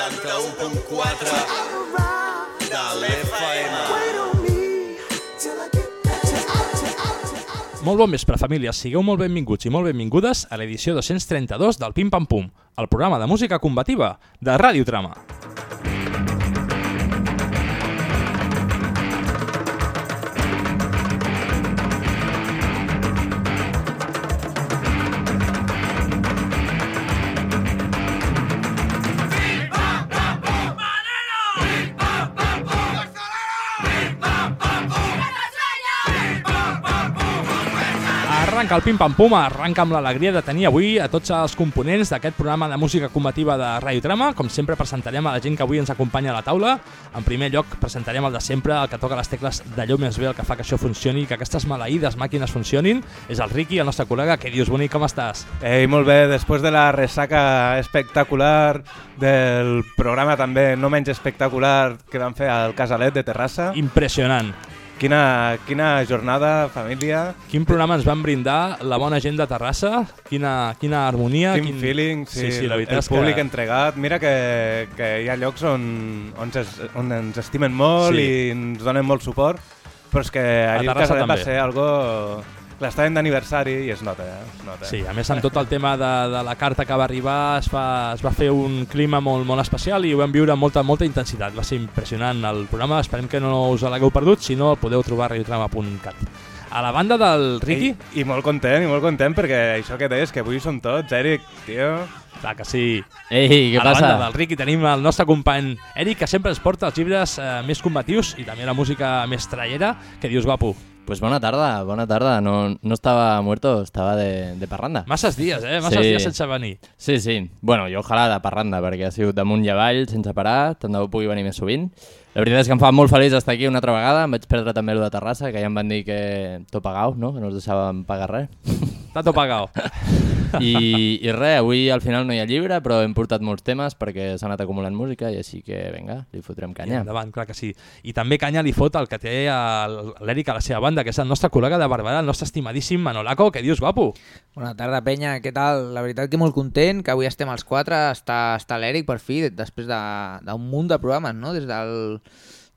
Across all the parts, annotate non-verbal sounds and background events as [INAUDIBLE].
91.4 de l'FM. Molt bon vespre, famílies. Sigueu molt benvinguts i molt benvingudes a l'edició 232 del Pim Pam Pum, el programa de música combativa de Ràdio Trama. Arranca el Pim Pam Pum, arranca amb l'alegria de tenir avui a tots els components d'aquest programa de música combativa de Radio Trama. Com sempre presentarem a la gent que avui ens acompanya a la taula. En primer lloc presentarem el de sempre, el que toca les tecles d'allò més bé, el que fa que això funcioni, que aquestes maleïdes màquines funcionin. És el Ricky, el nostre col·lega. Què dius, bonic, com estàs? Ei, molt bé, després de la ressaca espectacular del programa també no menys espectacular que van fer al Casalet de Terrassa. Impressionant. Quina, quina jornada, família, Quin programa ens van brindar la bona gent de Terrassa, quina, quina harmonia, quin, feeling, sí, sí, sí, la veritat el públic que... entregat. Mira que, que hi ha llocs on, on, es, on ens estimen molt Sí. i ens donen molt suport, però és que ahir el Terrassa va ser algo... Clar, estàvem d'aniversari i es nota, eh? Es nota. Sí, a més amb tot el tema de, de la carta que va arribar es va, es va fer un clima molt, molt especial i ho vam viure amb molta, molta intensitat. Va ser impressionant el programa, esperem que no us l'hagueu perdut, si no el podeu trobar a radiotrama.cat. A la banda del Ricky, I, I molt content, i molt content, perquè això que deies, que avui som tots, Eric, tio... clar que sí, Ei, què a la passa? banda del Ricky tenim el nostre company Eric, que sempre ens porta els llibres eh, més combatius i també la música més traiera. Què dius, guapo? Pues bona tarda, bona tarda. No, no estava muerto, estava de, de parranda. Masses dies, eh? Masses Sí. dies sense venir. Sí, sí. Bueno, jo ojalà de parranda, perquè ha sigut damunt i avall, sense parar, tant de bo pugui venir més sovint. La veritat és que em fa molt feliç estar aquí una altra vegada. Em vaig perdre també el de Terrassa, que ja em van dir que tot pagau, no? que no us deixàvem pagar res. [LAUGHS] Tato pagao. [LAUGHS] I, I res, avui al final no hi ha llibre, però hem portat molts temes perquè s'ha anat acumulant música i així que, vinga, li fotrem I canya. endavant, clar que sí. I també canya li fot el que té l'Eric a la seva banda, que és el nostre col·lega de Barberà, el nostre estimadíssim Manolaco. Què dius, guapo? Bona tarda, penya. Què tal? La veritat que molt content que avui estem els quatre. Està, està l'Eric, per fi, després de- d'un munt de programes, no? Des del,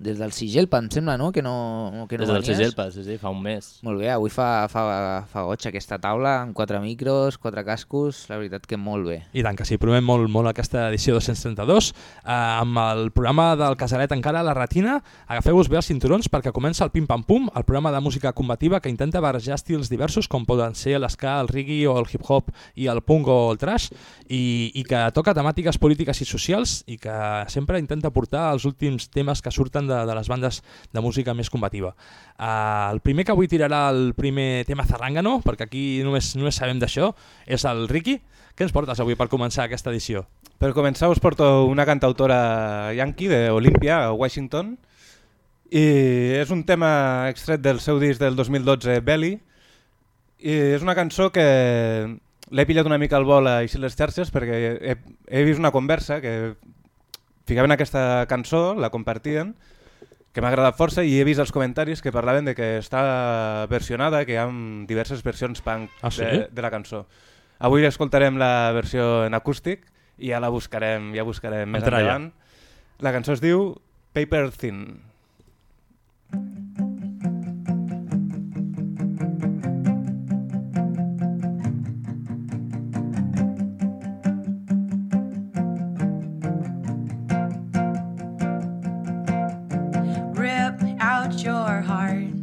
des del Sigelpa, em sembla, no? Que no, que no Des del. Sigelpa, sí, sí, fa un mes. Molt bé, avui fa, fa, fa goig aquesta taula, amb quatre micros, quatre cascos, la veritat que molt bé. I tant que sí, provem molt, molt aquesta edició 232. Eh, amb el programa del Casalet encara a la retina, agafeu-vos bé els cinturons perquè comença el Pim Pam Pum, el programa de música combativa que intenta barrejar estils diversos com poden ser l'esca, el reggae o el hip-hop i el punk o el trash i, i que toca temàtiques polítiques i socials i que sempre intenta portar els últims temes que surten de, de les bandes de música més combativa. Uh, el primer que avui tirarà el primer tema zarrangano, perquè aquí només, només sabem d'això, és el Ricky. Què ens portes avui per començar aquesta edició? Per començar us porto una cantautora yankee de Olympia, a Washington, i és un tema extret del seu disc del 2012, Belly, i és una cançó que l'he pillat una mica al vol a Ixi les xarxes perquè he, he vist una conversa que ficaven aquesta cançó, la compartien, que m'ha agradat força i he vist els comentaris que parlaven de que està versionada, que hi ha diverses versions punk Ah, sí? de, de la cançó. Avui escoltarem la versió en acústic i ja la buscarem, ja buscarem més endavant. La cançó es diu Paper Thin. Your heart,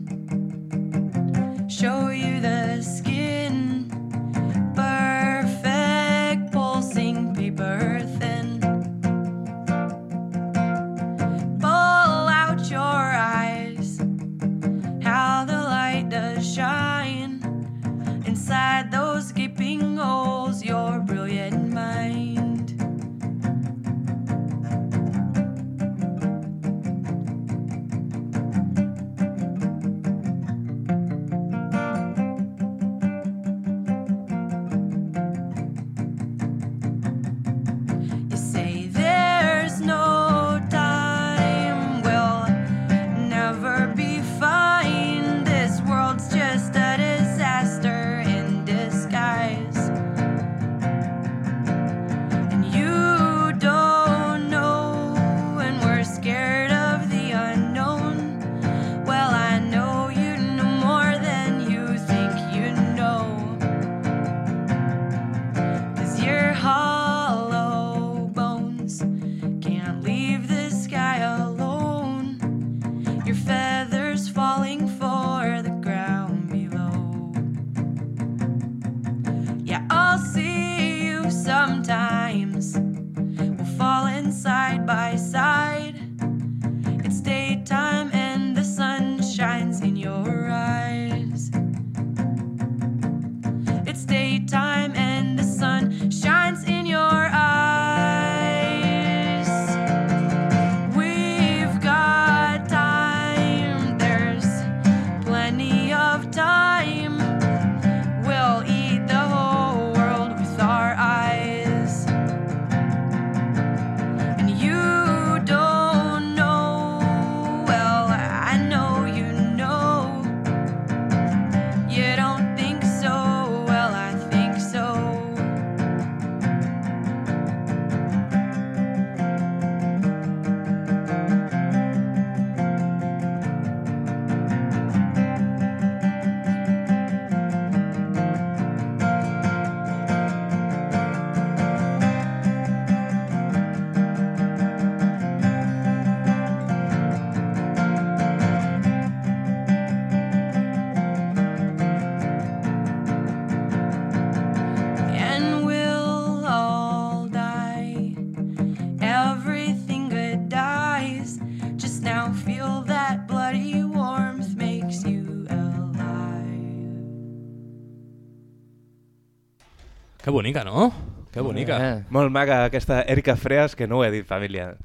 Que bonica, no? Que bonica. Eh. Molt maca aquesta Erika Freas, que no ho he dit, família.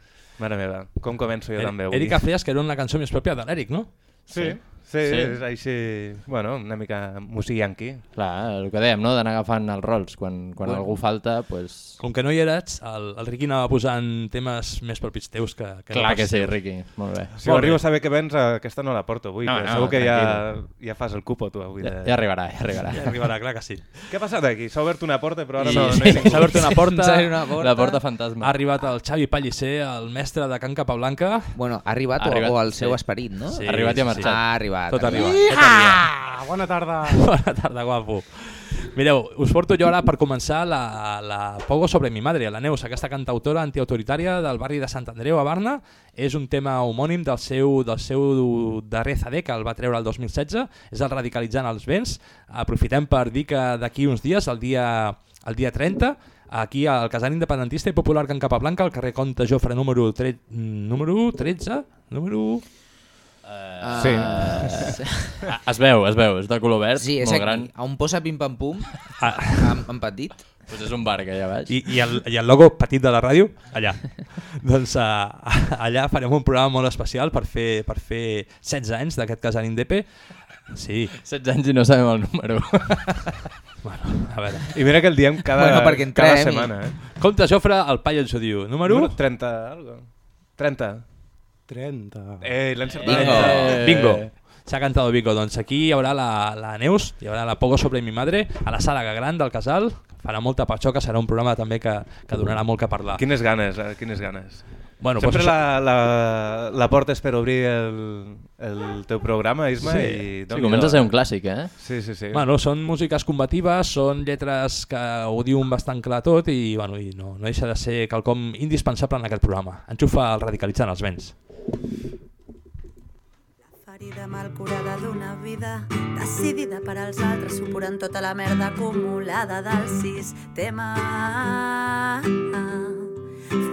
Mare meva, com començo jo també avui? Erika Freas, que era una cançó més pròpia de l'Eric, no? Sí, sí, Sí. és així, bueno, una mica músic yanqui. Clar, el que dèiem, no? d'anar agafant els rols. Quan, quan Bueno. algú falta, pues... Com que no hi eres, el, el Riqui anava posant temes més propis teus que, que Clar no que sí, teus. Riqui. Molt bé. Si Molt arribo bé. a saber que vens, aquesta no la porto avui, No, però no, segur que ja, tranquil. ja fas el cupo tu avui. Ja, De... ja arribarà, ja arribarà. Ja arribarà, clar que sí. Què ha passat aquí? S'ha obert una porta, però ara I- no, no sí, hi ha ningú. S'ha obert una porta, una porta. La porta ha fantasma. arribat el Xavi Pellicer, el mestre de Can Capablanca. Bueno, ha arribat, Ha arribat, o, o el seu sí. esperit, no? Sí, Ha arribat i ha marxat. Ha arribat. Tot ha arriba. arribat. Tot arriba. Bona tarda. Bona tarda, guapo. Mireu, us porto jo ara per començar la, la Pogo sobre mi madre, la Neus, aquesta cantautora antiautoritària del barri de Sant Andreu a Barna. És un tema homònim del seu, del seu darrer CD, que el va treure el 2016, és el Radicalitzant els vents. Aprofitem per dir que d'aquí uns dies, el dia, el dia 30, aquí al casal independentista i popular Can Capablanca, al carrer Comte Jofre número, tre... número 13, número... Ah, Sí. Ah, [LAUGHS] Es veu, es veu, és de color verd, Sí, és molt aquí, gran. on posa pim-pam-pum, Ah, en, en petit. Pues és un bar que ha baix. I, i, el, I el logo petit de la ràdio, allà. [LAUGHS] doncs uh, allà farem un programa molt especial per fer, per fer 16 anys d'aquest casal Indepe. Sí, 16 anys i no sabem el número. [LAUGHS] bueno, a veure. I mira que el diem cada, Bueno, perquè cada entrem i- setmana. Eh? Comte Jofre, el paio ens ho diu. Número 1? 30, algo. 30. 30. Eh, l'he encertat. Bingo. Eh, Bingo. S'ha cantat Bingo. Doncs aquí hi haurà la, la Neus, hi haurà la Pogo sobre mi madre, a la sala gran del casal. Farà molta patxoca, serà un programa també que, que donarà molt que parlar. Quines ganes, eh? quines ganes. Bueno, Sempre doncs la, la, la porta és per obrir el, el teu programa, Isma, Sí. i... Sí, comença a ser un clàssic, eh? Sí, sí, sí. Bueno, són músiques combatives, són lletres que ho diuen bastant clar tot i, bueno, i no, no deixa de ser quelcom indispensable en aquest programa. Enxufa el radicalitzant els vents. Ferida mal curada d'una vida decidida per als altres suporant tota la merda acumulada del sistema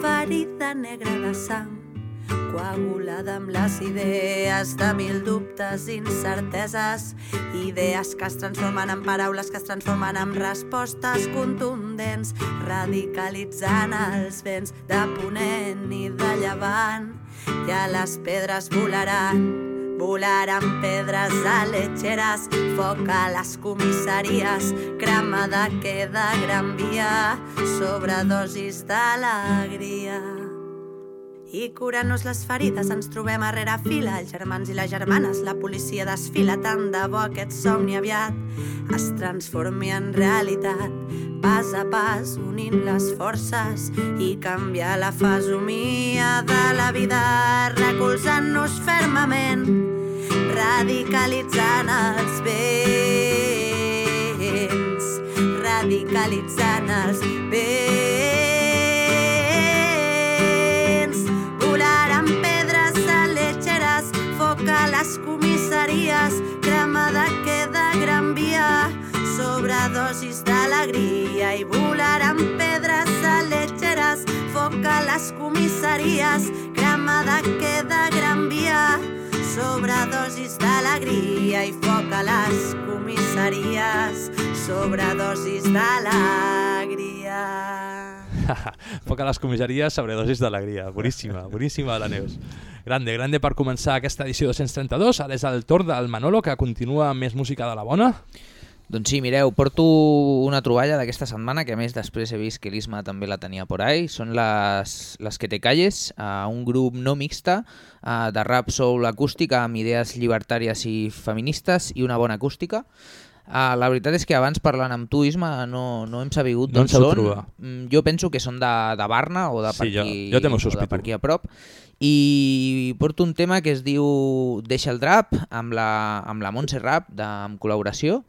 ferida negra de sang coagulada amb les idees de mil dubtes, incerteses, idees que es transformen en paraules que es transformen en respostes contundents, radicalitzant els vents de ponent i de llevant. Ja les pedres volaran, volaran pedres a letxeres, foc a les comissaries, cremada queda gran via, sobredosis d'alegria. I curant-nos les ferides ens trobem a rere fila, els germans i les germanes, la policia desfila, tant de bo aquest somni aviat es transformi en realitat. Pas a pas, unint les forces i canviar la fesomia de la vida, recolzant-nos fermament, radicalitzant els vents, radicalitzant els vents. Les comissaries, cremada queda gran via, sobredosis dosis d'alegria i volaran pedres aletgeres, foc a les comissaries, cremada queda Gran Via. Sobredosis d'alegria i foc a les comissaries, sobredosis d'alegria. [LAUGHS] Foc a les comissaries, sobredosis d'alegria. Boníssima, boníssima la Neus. Grande, grande per començar aquesta edició 232. Ara és el torn del Manolo, que continua amb més música de la bona. Doncs sí, mireu, porto una troballa d'aquesta setmana, que a més després he vist que l'Isma també la tenia por ahí. Són les, les que te calles, uh, un grup no mixta uh, de rap soul acústica amb idees llibertàries i feministes i una bona acústica. Uh, la veritat és que abans parlant amb tu, Isma, no, no hem sabut No d'on són. trobat. Mm, Jo penso que són de, de Barna o de per, Sí, jo- aquí, jo ho o de per aquí a prop. I porto un tema que es diu Deixa el drap amb la, amb la Montse Rap de, amb col·laboració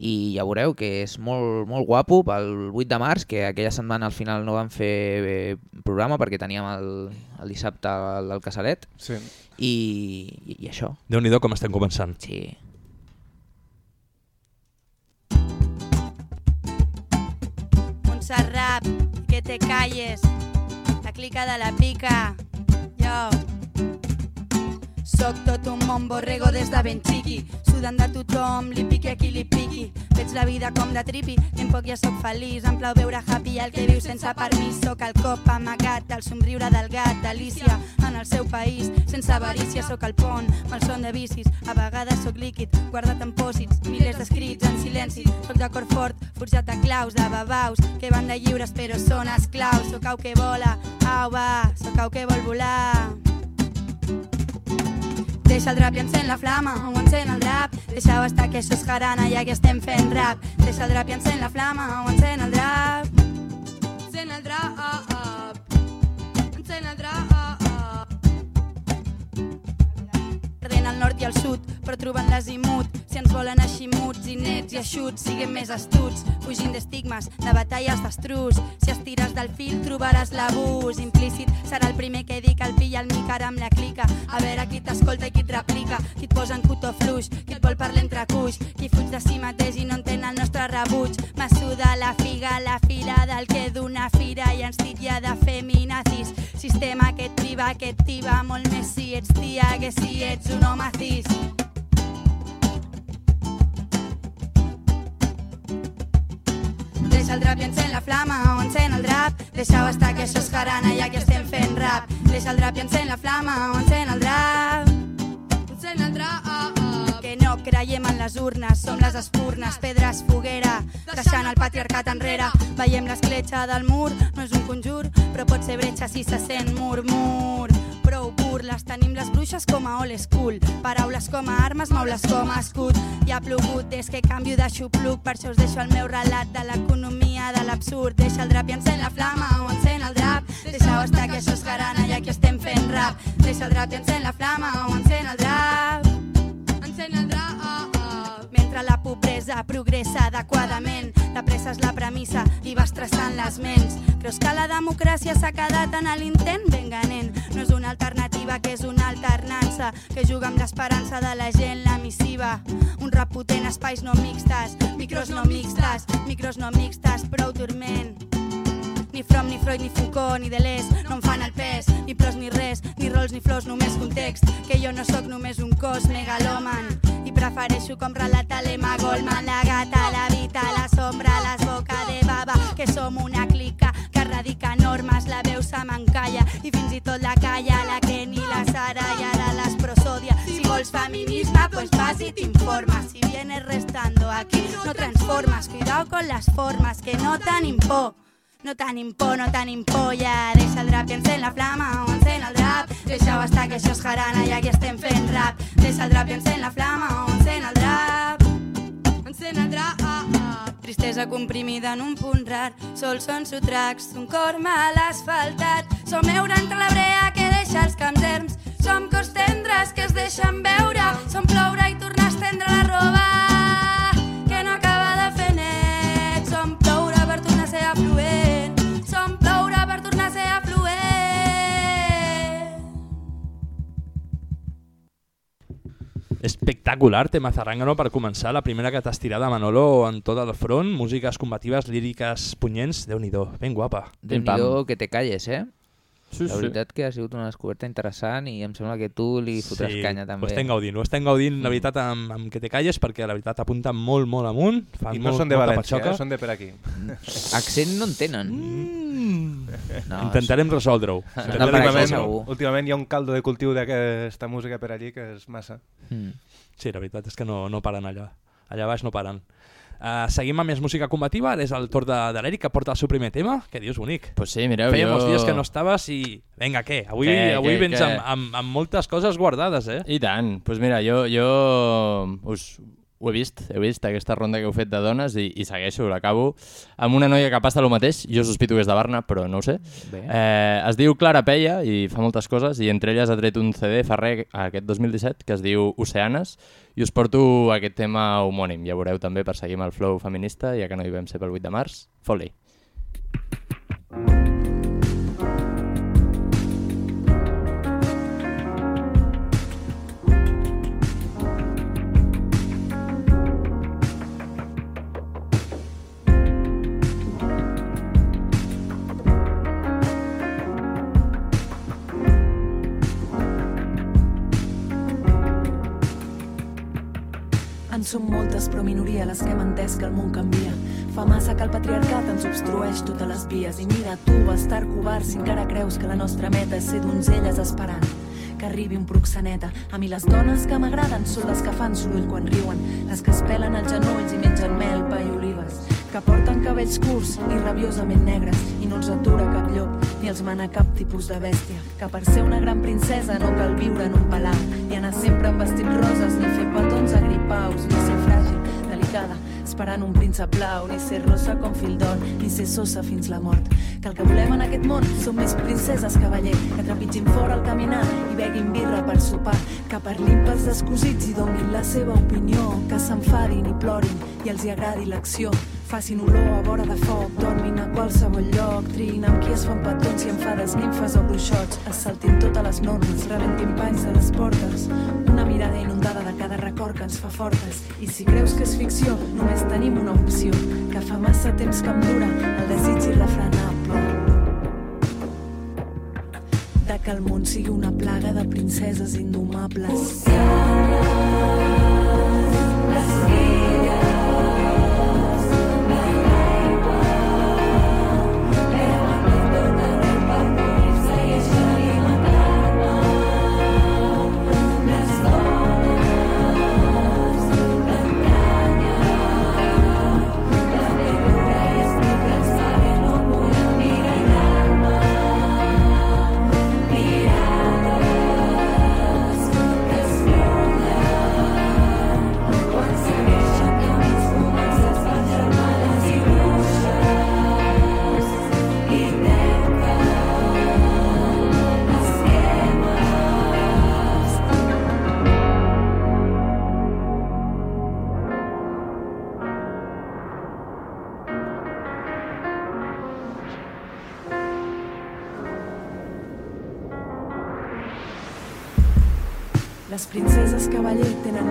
i ja veureu que és molt, molt guapo pel 8 de març, que aquella setmana al final no vam fer eh, programa perquè teníem el, el dissabte el, el casalet Sí. i, i, i això, déu nhi com estem començant. sí. Montserrat, que te calles. La clica de la pica. Yo. Soc tot un món borrego des de ben xiqui, sudant de tothom, li piqui a qui li piqui. Veig la vida com de tripi, ben poc ja sóc feliç, em plau veure happy el que viu sense permís. Soc el cop amagat, el somriure del gat, delícia en el seu país. Sense avarícia sóc el pont, malson de bicis, a vegades sóc líquid, guardat en pòsits, milers d'escrits en silenci. Soc de cor fort, forjat de claus, de babaus, que van de lliures però són esclaus. Sóc au que vola, au va, sóc au que vol volar. Deixa el drap i encén la flama, o encén el drap. Deixeu estar que això és jarana, ja que estem fent rap. Deixa el drap i encén la flama, o encén el drap. Encén el drap. Nord i al sud, però trobant l'azimut. Si ens volen així muts i nets i eixuts, siguem més astuts, fugint d'estigmes, de batalles d'estrus. Si estires del fil trobaràs l'abús implícit. Serà el primer que dic el pill al mic ara amb la clica. A veure qui t'escolta i qui et replica, qui et posa en cotó fluix, qui et vol per l'entrecuix, qui fuig de si mateix i no entén el nostre rebuig. M'assuda la figa, la fila del que d'una fira i ens titlla de feminazis. Sistema que et priva, que et tiba molt més si ets tia que si ets un home cis. Deixa el drap i encén la flama o encén el drap. Deixeu estar que això és jarana ja que estem fent rap. Deixa el drap i encén la flama o encén el drap. Encén el drap. Que no creiem en les urnes, som les espurnes, pedres, foguera, deixant el patriarcat enrere. Veiem l'escletxa del mur, no és un conjur, però pot ser bretxa si se sent murmur. Prou pur, les tenim les bruixes com a old school. Paraules com a armes, maules com a escut. Ja ha plogut des que canvio de xupluc, per això us deixo el meu relat de l'economia de l'absurd. Deixa el drap i encén la flama o encén el drap. Deixeu estar que això és jarana ja que estem fent rap. Deixa el drap i encén la flama o encén el drap. Encén el drap. Mentre la pobresa progressa adequadament, de pressa és la premissa i vas traçant les ments. Creus que la democràcia s'ha quedat en l'intent? Ben ganent, no és una alternativa que és una alternança que juga amb l'esperança de la gent, la missiva. Un rap potent, espais no mixtes, micros no mixtes, micros no mixtes, prou dorment. Ni From, ni Freud, ni Foucault, ni Deleuze no em fan el pes, ni pros ni res, ni rols ni flors, només context, que jo no sóc només un cos megaloman i prefereixo com relata l'Emma Goldman, la gata, la vita, la sombra, les boca de baba, que som una clica que radica normes, la veu se m'encalla i fins i tot la calla, la que ni la Sara i ara les prosodia. Si vols feminisme, pues vas i t'informes. Si vienes restando aquí, no transformas. Cuidado con las formas, que no tenim por. No tenim por, no tenim por, ja Deixa el drap i encén la flama o encén el drap Deixeu estar que això és jarana ja que estem fent rap. Deixa el drap i encén la flama o encén el drap Encén el drap Tristesa comprimida en un punt rar. Sols són sotracs d'un cor mal asfaltat. Som eura entre la brea que deixa els camps erms Som cos tendres que es deixen veure. Som ploure i tornar a estendre la roba Espectacular tema Zarrangano per començar, la primera que t'has tirat de Manolo en tot el front, músiques combatives, líriques punyents, déu nhi ben guapa. Pim, Déu-n'hi-do que te calles, eh? Sí, La veritat que ha sigut una descoberta interessant i em sembla que tu li fotràs canya Ho també. estem gaudint, ho estem gaudint, la veritat, amb, amb que te calles, perquè la veritat apunta molt, molt amunt. Fan I no molt, són de València, eh? són de per aquí. Accent no en tenen. Mm. No, Intentarem resoldre-ho. No, Últimament, últimament hi ha un caldo de cultiu d'aquesta música per allí que és massa. Mm. Sí, la veritat és que no, no paren allà. Allà baix no paren. Uh, seguim amb més música combativa, ara és el torn de, de l'Eric que porta el seu primer tema. Què dius, bonic? Pues sí, mireu, Feia jo... molts dies que no estaves i... Vinga, què? Avui, Què, avui què, vens què? amb, amb, amb moltes coses guardades, eh? I tant. Doncs pues mira, jo, jo us, ho he vist, he vist aquesta ronda que heu fet de dones i, i segueixo, l'acabo amb una noia que passa el mateix, jo sospito que és de Barna, però no ho sé. Bé. Eh, es diu Clara Peia i fa moltes coses i entre elles ha tret un CD fa aquest 2017 que es diu Oceanes i us porto aquest tema homònim, ja veureu també per seguir amb el flow feminista, ja que no hi vam ser pel 8 de març. Fot-li. Som moltes, però minoria les que hem entès que el món canvia. Fa massa que el patriarcat ens obstrueix totes les vies. I mira, tu, bastar covard, si encara creus que la nostra meta és ser donzelles esperant que arribi un proxeneta. A mi les dones que m'agraden són les que fan soroll quan riuen, les que es pelen els genolls i mengen mel, pa i olives, que porten cabells curts i rabiosament negres i no els atura cap llop ni els mana cap tipus de bèstia. Que per ser una gran princesa no cal viure en un palau ni anar sempre amb vestits roses ni fer petons agripaus ni ser fràgil, delicada, esperant un príncep blau, ni ser rosa com fil d'or, ni ser sosa fins la mort. Que el que volem en aquest món som més princeses, cavaller, que trepitgin fora al caminar i beguin birra per sopar, que parlin pels descosits i donin la seva opinió, que s'enfadin i plorin i els hi agradi l'acció, facin olor a vora de foc, dormin a qualsevol lloc, triïn amb qui es fan petons i enfades, nimfes o bruixots, es saltin totes les normes, rebentin panys de les portes, una mirada inundada de cada record que ens fa fortes. I si creus que és ficció, només tenim una opció, que fa massa temps que em dura el desig irrefrenable. De que el món sigui una plaga de princeses indomables. Les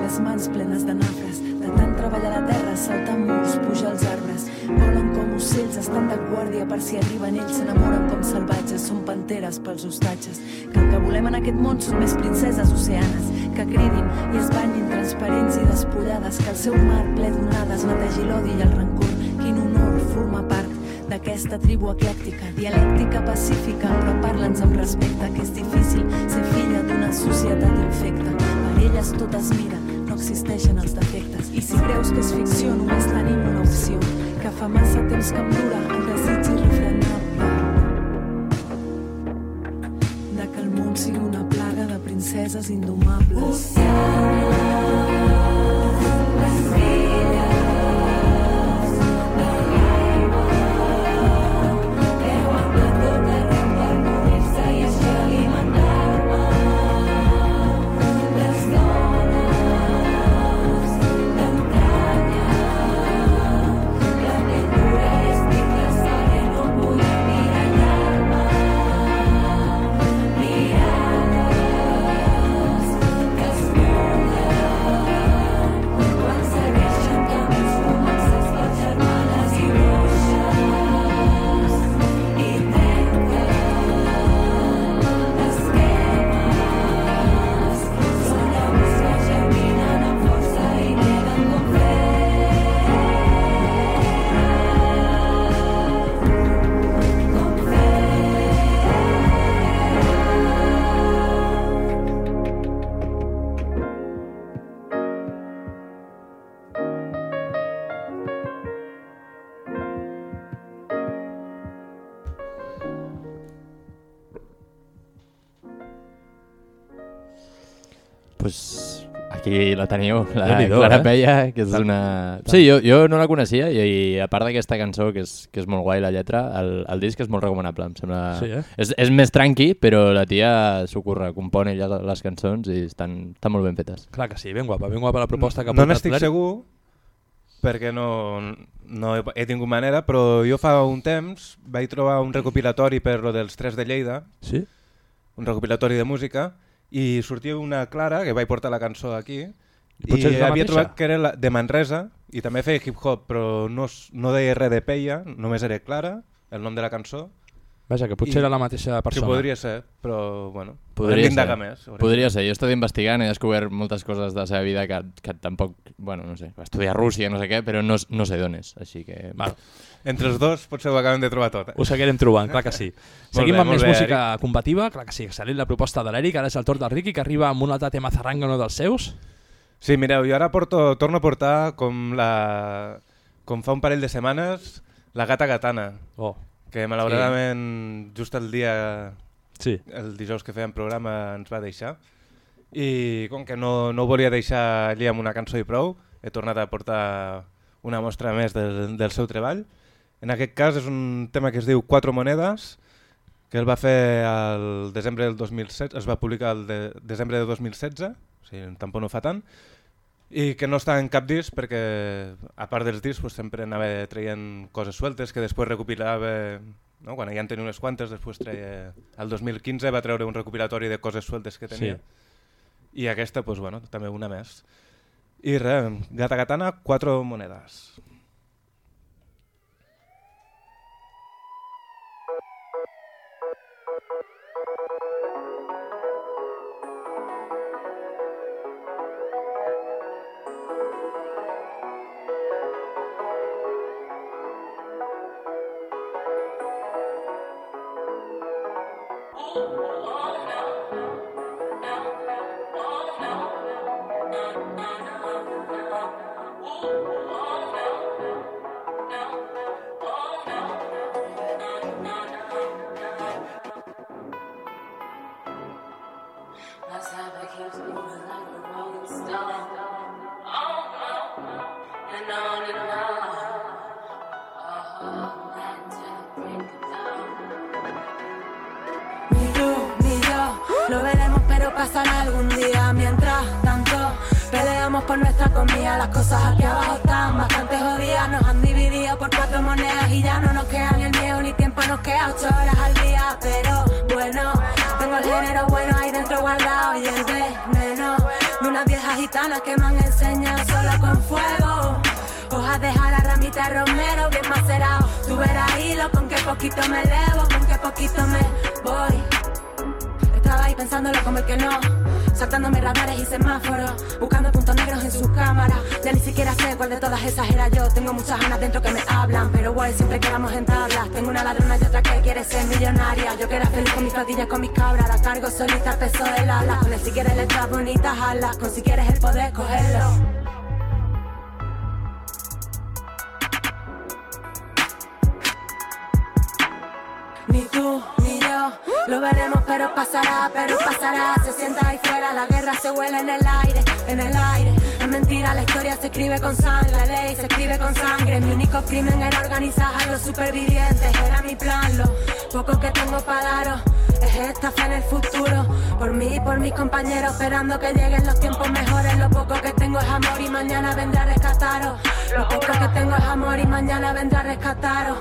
les mans plenes de nafres, de tant treballar la terra, saltar murs, pujar els arbres. Volen com ocells, estan de guàrdia per si arriben ells, s'enamoren com salvatges, són panteres pels hostatges. Que el que volem en aquest món són més princeses oceanes, que cridin i es banyin transparents i despullades, que el seu mar ple d'onades netegi l'odi i el rancor. Quin honor formar part d'aquesta tribu eclèctica, dialèctica pacífica, però parla'ns amb respecte, que és difícil ser filla d'una societat infecta. Per elles tot es mira, existeixen els defectes. I si creus que és ficció, només tenim una opció, que fa massa temps que em dura el desig irrefrenable de que el món sigui una plaga de princeses indomables. Mirades aquí la teniu, la Déu-n'hi-do, Clara eh? Peia, que és una... Sí, jo, jo no la coneixia i, i a part d'aquesta cançó, que és, que és molt guai la lletra, el, el disc és molt recomanable, em sembla... Sí, eh? és, és més tranqui, però la tia s'ho curra, compon ella les cançons i estan, estan molt ben fetes. Clar que sí, ben guapa, ben guapa la proposta que ha No portat n'estic l'Eric. segur, perquè no, no he, he tingut manera, però jo fa un temps vaig trobar un recopilatori per lo dels Tres de Lleida, Sí? un recopilatori de música, i sortia una Clara, que vaig portar la cançó aquí, i potser havia mateixa? trobat que era la, de Manresa, i també feia hip-hop, però no, no deia res de Peia, només era Clara, el nom de la cançó. Vaja, que potser I- era la mateixa persona. Que podria ser, però bueno, Podria ser. d'indagar més. Podria ser. Jo he estat investigant, he descobert moltes coses de la seva vida que, que tampoc... Bueno, no sé, va estudiar a Rússia, no sé què, però no, no sé d'on és, així que... Val. Entre els dos potser ho acabem de trobar tot. Eh? Ho seguirem trobant, clar que sí. [LAUGHS] Seguim bé, amb més bé, música combativa, clar que sí, salit la proposta de l'Eric, ara és el torn del Ricky, que arriba amb un altre tema zarrangano dels seus. Sí, mireu, jo ara porto, torno a portar com, la, com fa un parell de setmanes la gata gatana, Oh, que malauradament just el dia, sí. el dijous que fèiem programa ens va deixar. I com que no, no ho volia deixar allí amb una cançó i prou, he tornat a portar una mostra més del, del seu treball. En aquest cas és un tema que es diu Quatre monedes, que el va fer al desembre del 2016, es va publicar el de, desembre de 2016, o sigui, tampoc no fa tant, i que no està en cap disc perquè, a part dels discs, pues, sempre anava traient coses sueltes que després recopilava, no? quan ja en tenia unes quantes, després treia... El 2015 va treure un recopilatori de coses sueltes que tenia, Sí. i aquesta, pues, bueno, també una més. I res, Gata Gatana, quatre monedes. Esperando que lleguen los tiempos mejores. Lo poco que tengo es amor y mañana vendrá a rescataros. Lo poco que tengo es amor y mañana vendrá a rescataros.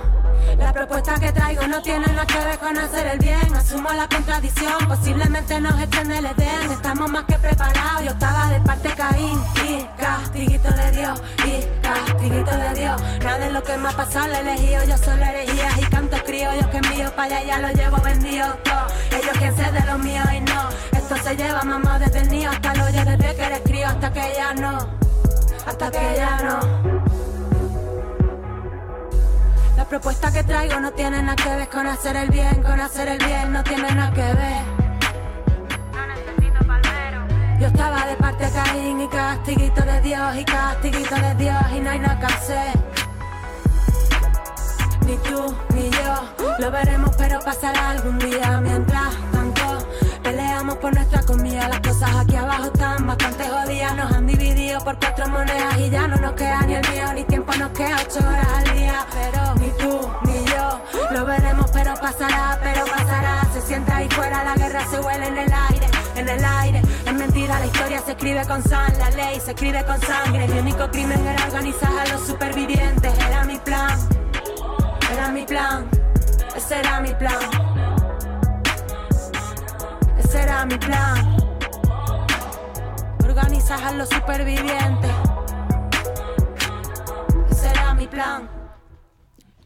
La propuesta que traigo no tiene nada que ver con el bien. Asumo la contradicción, posiblemente nos echen el Edén. Estamos más que preparados. Yo estaba de parte Caín y castiguito de Dios y castiguito de Dios. Nada de lo que me ha pasado he elegido. Yo solo herejías y cantos criollos que envío para allá ya lo llevo vendido todo. Ellos quien sé de lo mío y no. Esto se lleva mamá desde el niño hasta el hoyo, desde que eres crío hasta que ya no. Hasta que ya no. La propuesta que traigo no tiene nada que ver con hacer el bien, con hacer el bien no tiene nada que ver. Yo estaba de parte de Caín y castiguito de Dios y castiguito de Dios y no hay nada que hacer. Ni tú ni yo lo veremos, pero pasará algún día. Mientras tanto, Peleamos por nuestra comida, las cosas aquí abajo están bastante jodidas. Nos han dividido por cuatro monedas y ya no nos queda ni el mío, ni tiempo nos queda ocho horas al día. Pero ni tú ni yo lo veremos, pero pasará, pero pasará. Se siente ahí fuera, la guerra se huele en el aire, en el aire. Es mentira, la historia se escribe con sangre, la ley se escribe con sangre. Mi único crimen era organizar a los supervivientes, era mi plan, era mi plan, ese era mi plan. Ese era mi plan. Organizar a los supervivientes. Ese era mi plan.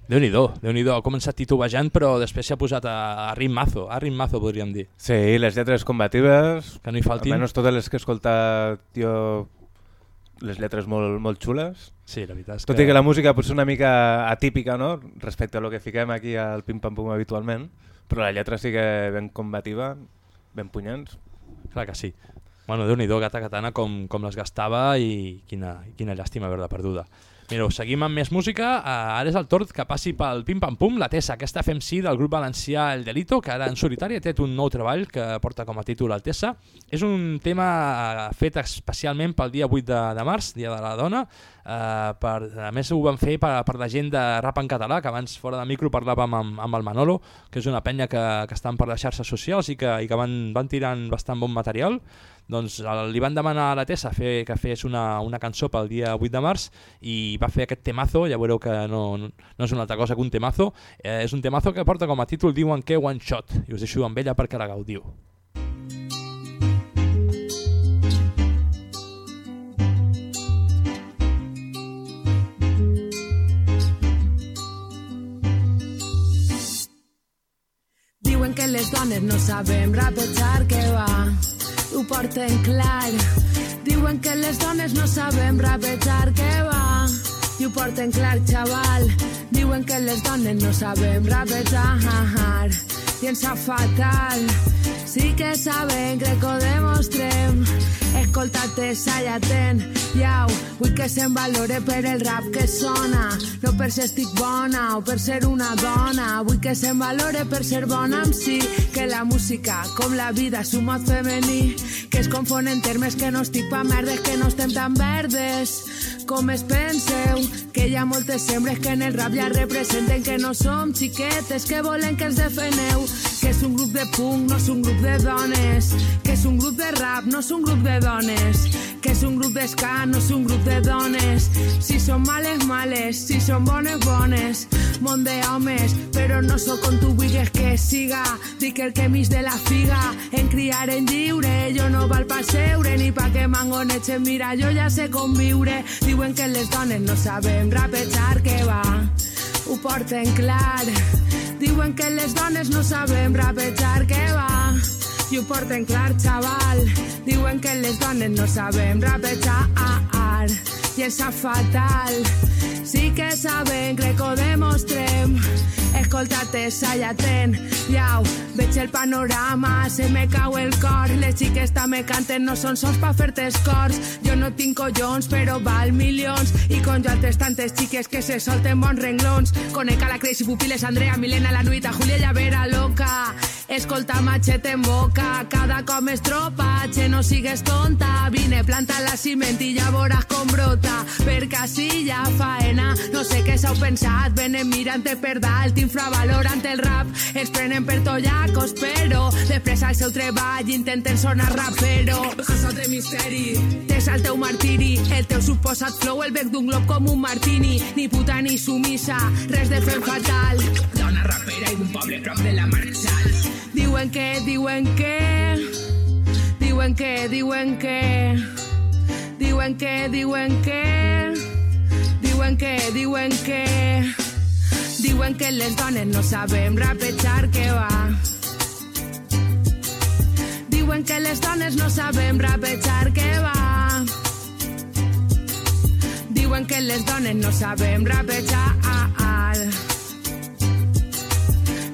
Déu-n'hi-do, déu nhi déu Ha començat titubejant, però després s'ha posat a, a ritmazo, a ritmazo podríem dir. Sí, les lletres combatives, Que no hi faltin. almenys totes les que he escoltat jo, les lletres molt, molt xules. Sí, la veritat és Tot i que la música pot ser una mica atípica no? respecte a lo que fiquem aquí al Pim Pam Pum habitualment, però la lletra sí que ben combativa, ben punyents. Clar que sí. Bueno, déu-n'hi-do, gata katana, com, com les gastava i quina, quina llàstima haver-la perduda. Mireu, seguim amb més música. Uh, ara és el torn que passi pel Pim Pam Pum, la Tessa, aquesta FMC del grup valencià El Delito, que ara en solitari ha tret un nou treball que porta com a títol el Tessa. És un tema eh, fet especialment pel dia 8 de, de març, Dia de la Dona. Uh, per, a més ho van fer per, per la gent de rap en català, que abans fora de micro parlàvem amb, amb el Manolo, que és una penya que, que estan per les xarxes socials i que, i que van, van tirant bastant bon material doncs el- li van demanar a la Tessa fer, que fes una, una cançó pel dia 8 de març i va fer aquest temazo, ja veureu que no, no, no és una altra cosa que un temazo, eh, és un temazo que porta com a títol diuen que One Shot i us deixo amb ella perquè la gaudiu. Diuen que les dones no sabem rapejar, que va, ho porten clar. Diuen que les dones no sabem rapejar, que va, i ho porten clar, xaval. Diuen que les dones no sabem rapejar, i ens fa fatal. Sí que sabem, crec que ho demostrem. Escolta-te, salla iau, vull que se'n valore per el rap que sona, no per ser estic bona o per ser una dona, vull que se'n valore per ser bona amb si, que la música, com la vida, és un mot femení, que es confonen termes que no estic pa merdes, que no estem tan verdes, com es penseu, que hi ha moltes sembres que en el rap ja representen que no som xiquetes, que volen que els defeneu, que és un grup de punk, no és un grup de dones, que és un grup de rap, no és un grup de dones, que és un grup d'esca, no és un grup de dones. Si són males, males, si són bones, bones. Món d'homes, però no sóc com tu vulguis que siga. Dic el que mig de la figa, en criar en lliure, jo no val pa seure ni pa que mangonetxen, mira, jo ja sé com viure. Diuen que les dones no sabem rapejar, que va, ho porten clar. Diuen que les dones no sabem rapejar, que va, i ho porten clar, xaval. Diuen que les dones no sabem rapejar, i és fatal. Sí que sabem, crec que ho demostrem. Escolta-te, salla atent, iau, veig el panorama, se me cau el cor, les xiques també canten, no són sols pa fer-te cors, jo no tinc collons, però val milions, i con jo altres tantes xiques que se solten bons renglons, conec a la Crazy Pupiles, Andrea, Milena, la Nuita, Julia Llavera, loca, escolta machete en boca, cada cop més tropa, che, no sigues tonta, vine, planta la ciment i ja veuràs com brota, perquè així ja faena, no sé què s'heu pensat, venen mirant-te per dalt, infravalorant el rap. es prenen per tollacos, però després al seu treball intenten sonar rapero. És de misteri. Tens el teu martiri, el teu suposat flow, el bec d'un glob com un martini. Ni puta ni sumissa, res de fer fatal. Dona rapera i d'un poble prop de la marxal. Diuen que, diuen que... Diuen que, diuen que... Diuen que, diuen que... Diuen que, diuen que... Diuen que les dones no sabem rapejar, que va. Diuen que les dones no sabem rapejar, que va. Diuen que les dones no sabem rapejar.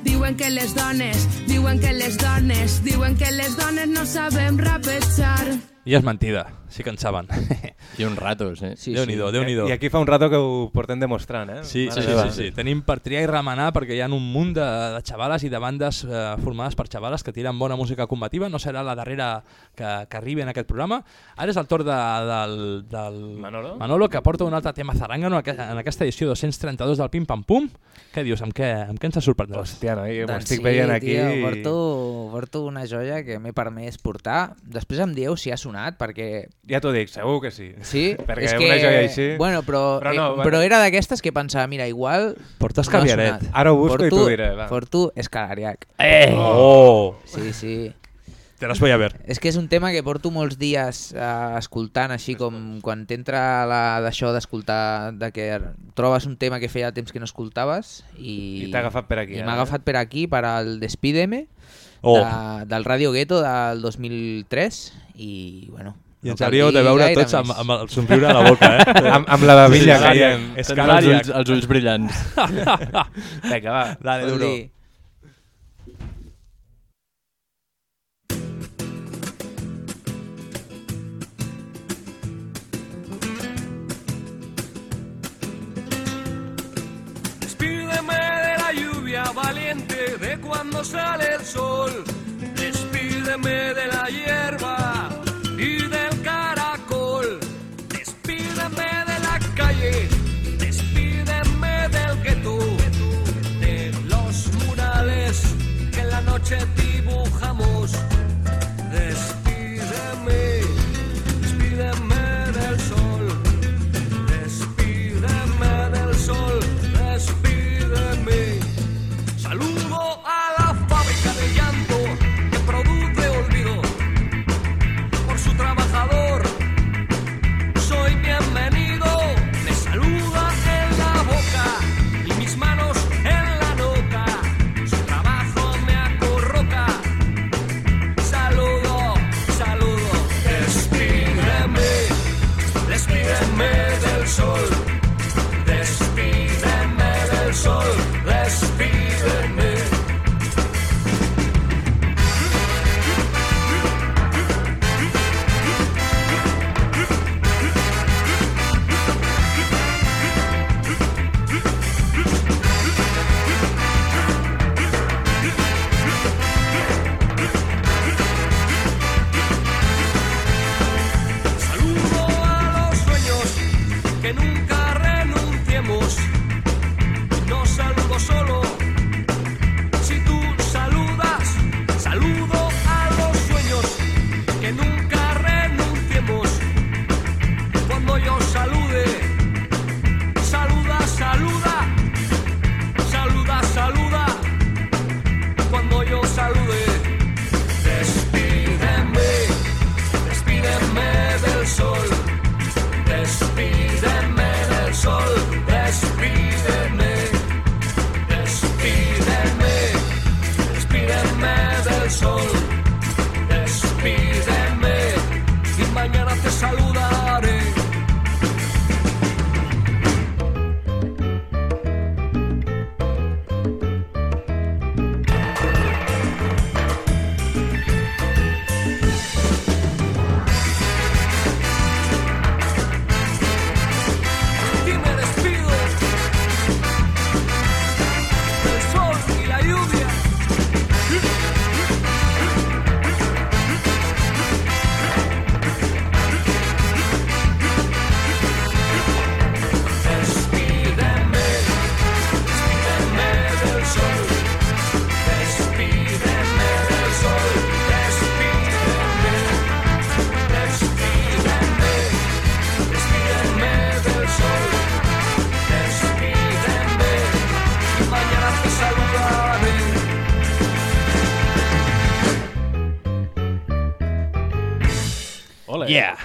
Diuen que les dones, diuen que les dones, diuen que les dones no sabem rapejar. I és mentida, sí que en saben. [LAUGHS] I un rato, sí. Sí, Déu-n'hi-do, sí. Déu-n'hi-do. I aquí fa un rato que ho portem demostrant, eh? Sí, sí, sí, sí, sí. Tenim per triar i remenar perquè hi ha un munt de, de xavales i de bandes eh, formades per xavales que tiren bona música combativa. No serà la darrera que, que arribi en aquest programa. Ara és el torn de, del, del Manolo? Manolo, que porta un altre tema zarangano en aqu- en aquesta edició 232 del Pim Pam Pum. Què dius? Amb què, amb què ens sorprendràs? Hòstia, noi, Doncs estic sí, veient aquí. Tio, porto, porto una joia que m'he permès portar. Després em dieu si ha sonat, perquè... Ja t'ho dic, segur que sí. Sí, [LAUGHS] Perquè és que... una joia així... Bueno, però, Però però, no, no, bueno. però era d'aquestes que pensava, mira, igual... Portes no caviaret. Ara ho busco i porto, t'ho diré, va. Porto escalariac. Eh! Oh! Sí, sí. Te las voy a ver. És que és un tema que porto molts dies eh, escoltant, així com quan t'entra la- d'això d'escoltar, de que trobes un tema que feia temps que no escoltaves i, I t'ha agafat per aquí, I ara, m'ha eh? agafat per aquí, per al Despídeme, Oh. de, del Radio Gueto del 2003 i, bueno... I ens hauríeu de veure tots amb, amb el somriure a la boca, eh? [LAUGHS] amb, amb la babilla Sí, caient. els ulls, els ulls brillants. [LAUGHS] Vinga, va. Dale, duro. dir, Despídeme de la lluvia valiente de cuando sale el sol. Despídeme de la hierba noche dibujamos. Despídeme.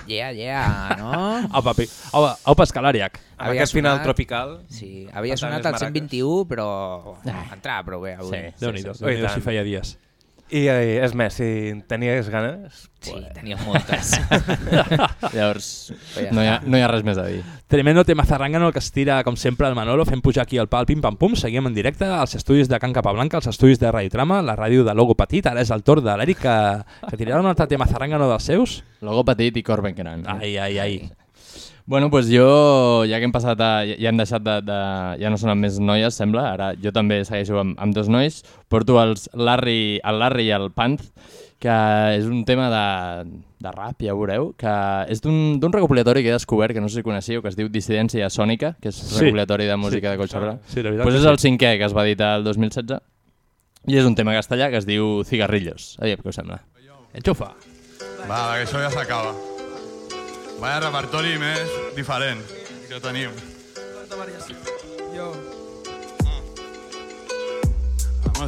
Yeah! Yeah, no? [LAUGHS] Aupa, pi- aupa, aupa Escalàriac. Amb Havia aquest final sonat- tropical. Sí, havia sonat al maraques. 121, però entrava prou bé avui. Sí. Déu-n'hi-do, sí. déu I nhi tant. si feia dies. I eh, és més, si tenies ganes... Sí, tenia moltes. [LAUGHS] Llavors, no hi, ha, no hi ha res més a dir. Tremendo tema zarrangano que es tira, com sempre, el Manolo, fent pujar aquí el pal pim pam pum. Seguim en directe als estudis de Can Capablanca, als estudis de Radio Trama, la ràdio de Logo Petit. Ara és el torn de l'Eric que, que tirarà un altre tema zarrangano dels seus. Logo petit i cor ben gran. Ai, ai, ai. Bueno, doncs jo, ja que hem passat a, ja ja hem deixat de, de... Ja no sonen més noies, sembla. Ara jo també segueixo amb, amb dos nois. Porto els Larry, el Larry i el Panth, que és un tema de, de rap, ja veureu, que és d'un d'un recopilatori que he descobert, que no sé si coneixeu, que es diu Dissidència Sònica, que és Sí. recopilatori de música Sí. de Collserola. Sí, la veritat pues és sí. el cinquè que es va editar el 2016 i és un tema castellà que es diu Cigarrillos. Aviam què us sembla. Enxufa. Va, que això ja s'acaba. Vaya repertori més diferent que tenim. Vamos solo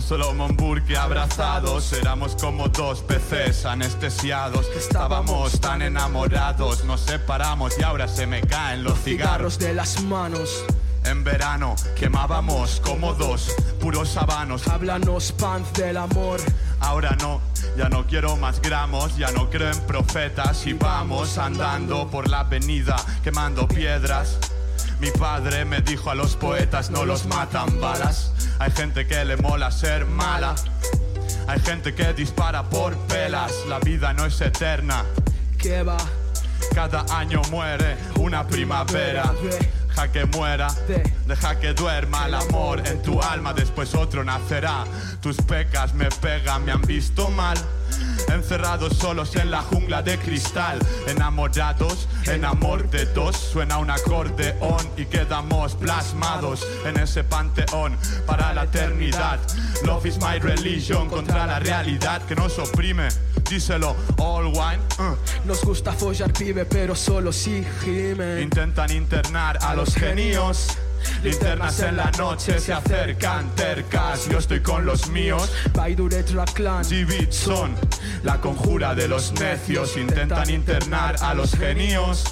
como un burque abrazados, éramos como dos peces anestesiados. Estábamos tan enamorados, nos separamos y ahora se me caen los cigarros. de las manos. En verano quemábamos como dos puros habanos. Háblanos, pants del amor. Ahora no, ya no quiero más gramos, ya no creo en profetas y vamos andando por la avenida quemando piedras. Mi padre me dijo a los poetas no los matan balas. Hay gente que le mola ser mala. Hay gente que dispara por pelas. La vida no es eterna. ¿Qué va? Cada año muere una primavera. Deja que muera, deja que duerma el amor en tu alma, después otro nacerá. Tus pecas me pegan, me han visto mal. Encerrados solos en la jungla de cristal, enamorados en amor de dos. Suena un acordeón y quedamos plasmados en ese panteón para la eternidad. Love is my religion contra la realidad que nos oprime. Díselo, all wine. uh. Nos gusta follar pibe, pero solo si gime. Intentan internar a los genios. Linternas en la noche se acercan tercas. Yo estoy con los míos. Baidure Trap Clan. G-Beat son la conjura de los necios. Intentan internar a los genios.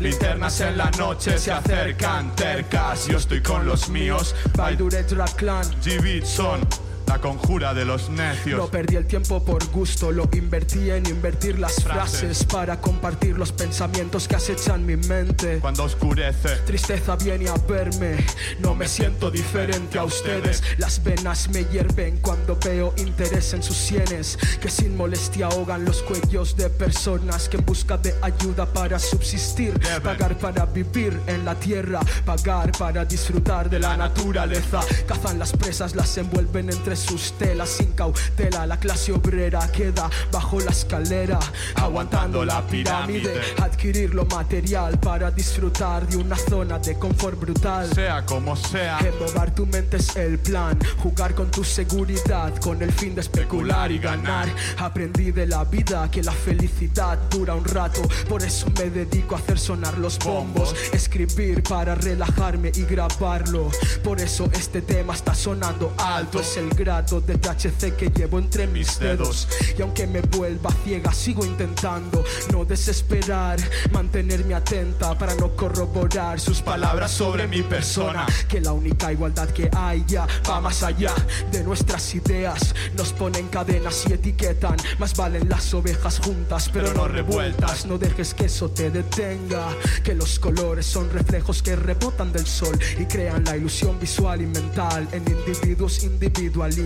Linternas en la noche se acercan tercas. Yo estoy con los míos. Baidure Trap Clan. G-Beat son la conjura de los No necios. perdí el tiempo por gusto, lo invertí en invertir las frases para compartir los pensamientos que acechan mi mente. Cuando oscurece, Tristeza viene a verme, no me siento diferente a ustedes. Las venas me hierven cuando veo interés en sus sienes, que sin molestia ahogan los cuellos de personas que en busca de ayuda para subsistir, pagar para vivir en la tierra, pagar para disfrutar de la naturaleza. Cazan las presas, las envuelven entre sus telas sin cautela. La clase obrera queda bajo la escalera, aguantando la pirámide. Adquirir lo material para disfrutar de una zona de confort brutal. sea como sea. Renovar tu mente es el plan, jugar con tu seguridad con el fin de especular y ganar. Aprendí de la vida que la felicidad dura un rato, por eso me dedico a hacer sonar los bombos, escribir para relajarme y grabarlo. Por eso este tema está sonando alto, es el grado de THC que llevo entre mis dedos. Y aunque me vuelva ciega, sigo intentando no desesperar, mantenerme atenta para no corroborar sus palabras sobre mi persona. Que la única igualdad que hay ya va más allá de nuestras ideas. Nos ponen cadenas y etiquetan. Más valen las ovejas juntas, pero no revueltas. No dejes que eso te detenga. Que los colores son reflejos que rebotan del sol y crean la ilusión visual y mental en individuos individualistas,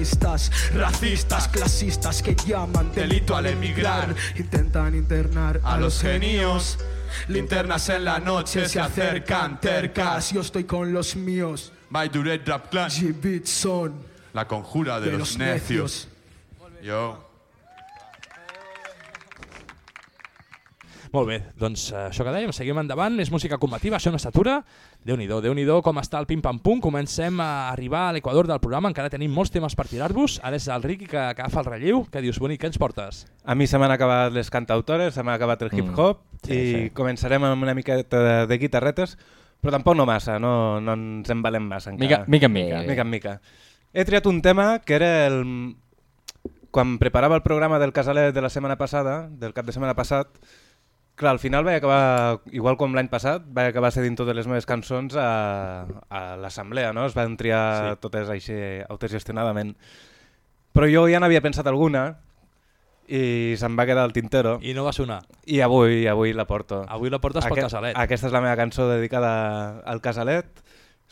racistas, clasistas que llaman delito al emigrar. Intentan internar A los genios, linternas en la noche se acercan tercas. Yo estoy con los míos. By Duret Rap Clan, G-Beat son la conjura de, de los, los necios. necios. Yo. Molt bé, doncs eh, això que dèiem, seguim endavant, més música combativa, això no s'atura. Déu-n'hi-do, déu nhi déu com està el pim-pam-pum. Comencem a arribar a l'equador del programa, encara tenim molts temes per tirar-vos. Ara és el Riqui que, que agafa el relleu. Què dius, bonic, què ens portes? A mi se m'han acabat les cantautores, se m'ha acabat el hip-hop Mm, sí, i sí. començarem amb una miqueta de, de guitarretes, però tampoc no massa, no, no ens embalem massa encara. Mica- mica en mica. Mica en mica. He triat un tema que era el... Quan preparava el programa del Casalet de la setmana passada, del cap de setmana passat, clar, al final vaig acabar, igual com l'any passat, vaig acabar cedint totes les meves cançons a, a l'assemblea, no? Es van triar sí. totes així autogestionadament. Però jo ja n'havia pensat alguna i se'n va quedar al tintero. I no va sonar. I avui avui la porto. Avui la portes pel Casalet. Aquesta és la meva cançó dedicada al Casalet.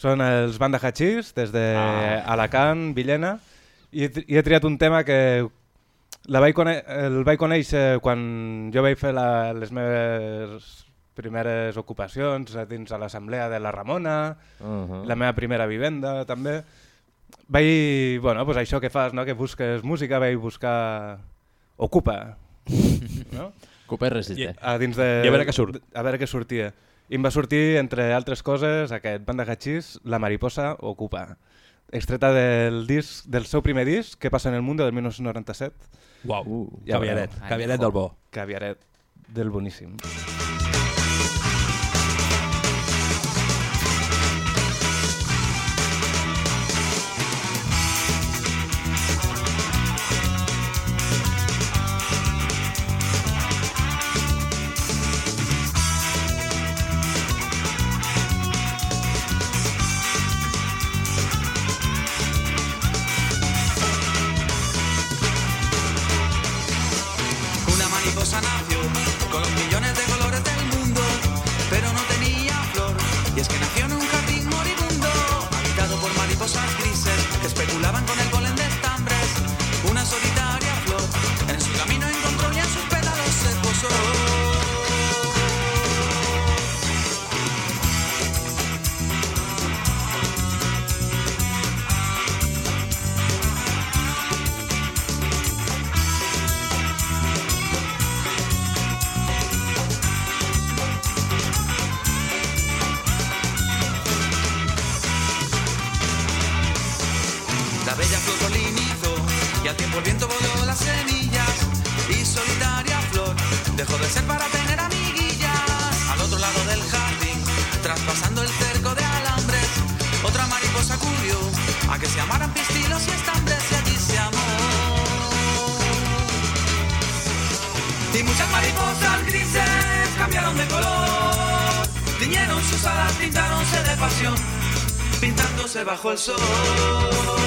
Són els Banda Hachís, des de Ah. Alacant, Villena, i, he he triat un tema que la vaig el vaig conèixer quan jo vaig fer la, les meves primeres ocupacions a dins de l'assemblea de la Ramona, Uh -huh. la meva primera vivenda també. Vaig, bueno, pues això que fas, no? que busques música, vaig buscar Ocupa, [LAUGHS] no? Ocupa i resiste. a dins de... I a veure què surt. A veure què sortia. I em va sortir, entre altres coses, aquest Banda Hachís, La mariposa ocupa. Extreta del disc del seu primer disc, que passa en el mundo, del 1997. Uau, Uh, Ja caviaret, caviaret del bo. Caviaret del boníssim. Al tiempo el viento voló las semillas y solitaria flor dejó de ser para tener amiguillas. Al otro lado del jardín, traspasando el cerco de alambres, otra mariposa acudió a que se amaran pistilos y estambres y allí se amó. Y muchas mariposas grises cambiaron de color, tiñeron sus alas, pintáronse de pasión, pintándose bajo el sol.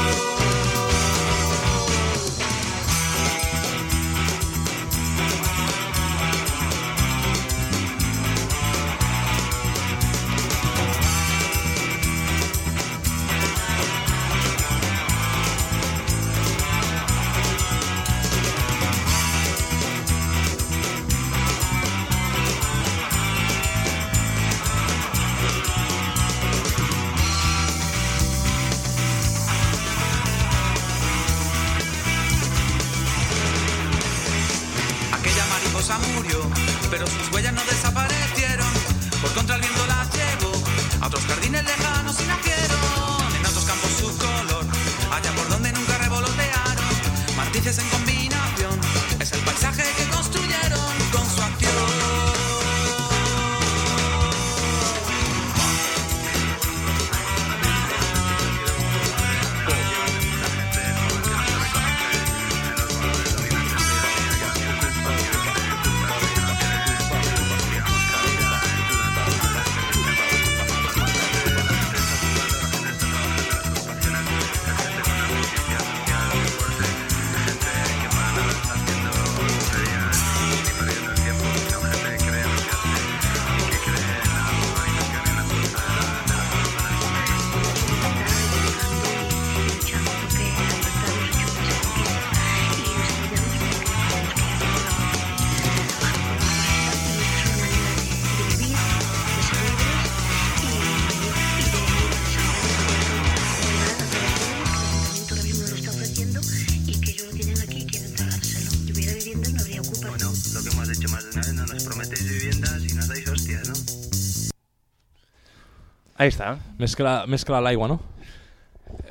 Ahí està. Més que la- més que la- l'aigua, no?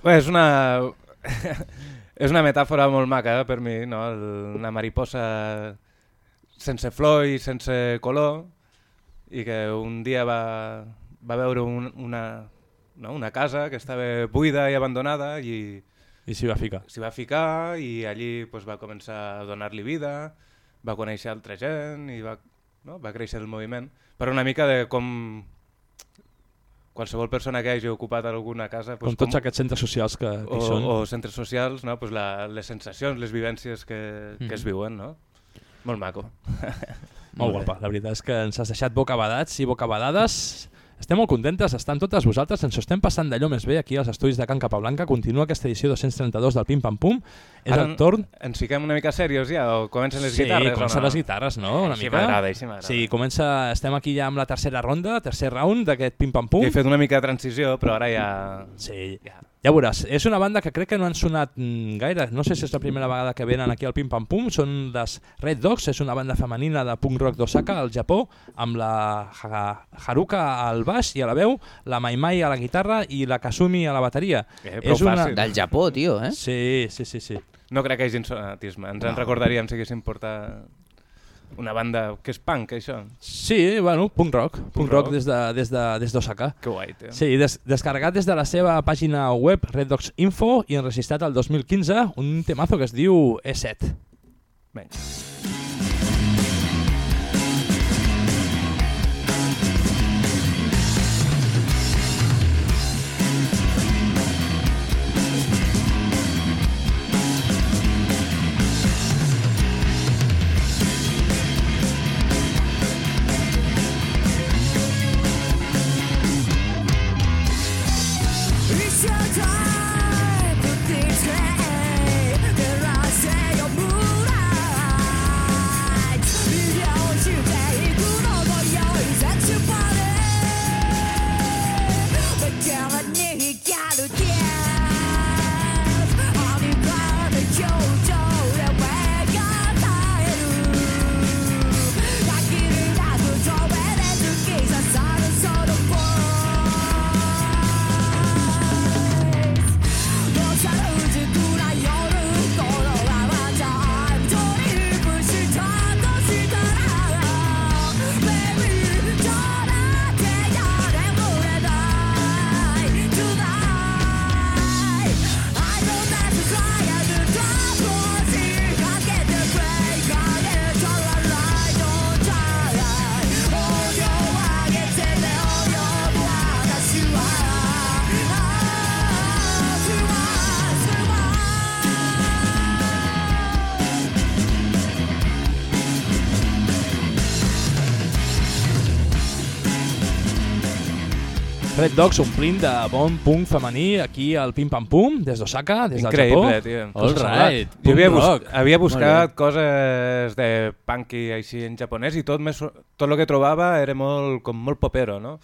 Bé, és una... [LAUGHS] és una metàfora molt maca eh, per mi, no? El, una mariposa sense flor i sense color i que un dia va, va veure un, una, no? una casa que estava buida i abandonada i I s'hi va ficar. s'hi va ficar i allí pues, va començar a donar-li vida, va conèixer altra gent i va, no? va créixer el moviment. Però una mica de com qualsevol persona que hagi ocupat alguna casa... Com tots aquests centres socials que, que o, són. O centres socials, no? pues la, les sensacions, les vivències que, que Mhm. es viuen, no? Molt maco. Molt guapa, la veritat és que ens has deixat bocabadats i bocabadades. Estem molt contentes, estan totes vosaltres, ens ho estem passant d'allò més bé aquí als estudis de Can Capablanca. Continua aquesta edició 232 del Pim Pam Pum. És Ara el torn... Ens fiquem una mica serios ja o comencen les sí, guitarres? o comencen no? les guitarres, no? Una Així mica. m'agrada, així m'agrada. Sí, comença, estem aquí ja amb la tercera ronda, tercer round d'aquest Pim Pam Pum. He fet una mica de transició, però ara ja... Sí, ja. Ja veuràs, és una banda que crec que no han sonat mm, gaire, no sé si és la primera vegada que venen aquí al Pim Pam Pum, són les Red Dogs, és una banda femenina de punk rock d'Osaka, al Japó, amb la ha Haruka al baix i a la veu, la Mai Mai a la guitarra i la Kasumi a la bateria. Eh, prou fàcil. Del Japó, tio, eh? Sí, sí, sí. sí. No crec que hagin sonatisme. Ens No. en recordaríem si haguéssim portat una banda que és punk, això. Sí, bueno, punk rock, punk, Punk rock, rock. des de- des de- des d'Osaka. Que guai, tio. Sí, des, descarregat des de la seva pàgina web Red Dogs Info i enregistrat el 2015 un temazo que es diu E7. Vinga. Red Dogs omplint de bon punk femení aquí al Pim Pam Pum, des d'Osaka, des del Increïble, Japó. tio. All right. Jo havia, bus havia buscat coses de punky així en japonès i tot, més, tot el que trobava era molt, com molt popero, no?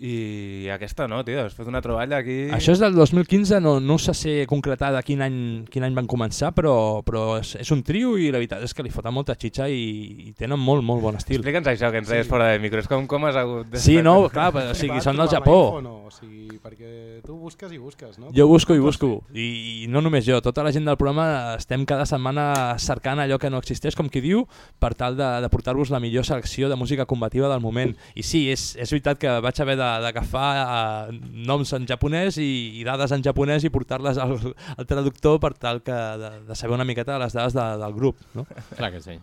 I aquesta no, tio, has fet una troballa aquí... Això és del 2015, no, no sé si concretada quin any, quin any van començar, però, però és, és un trio i la veritat és que li foten molta xitxa i, i tenen molt, molt bon estil. Explica'ns això que ens deies Sí. fora de micro, és com, com has hagut... De Sí, no, clar, però, o sigui, són del Japó. No, o sigui, perquè tu busques i busques, no? Jo busco i busco. I, I no només jo, tota la gent del programa estem cada setmana cercant allò que no existeix, com qui diu, per tal de, de portar-vos la millor selecció de música combativa del moment. I sí, és, és veritat que vaig haver de- d'agafar uh, noms en japonès i, i dades en japonès i portar-les al, al traductor per tal que de, de saber una miqueta les dades de, del grup. No? Clar que sí.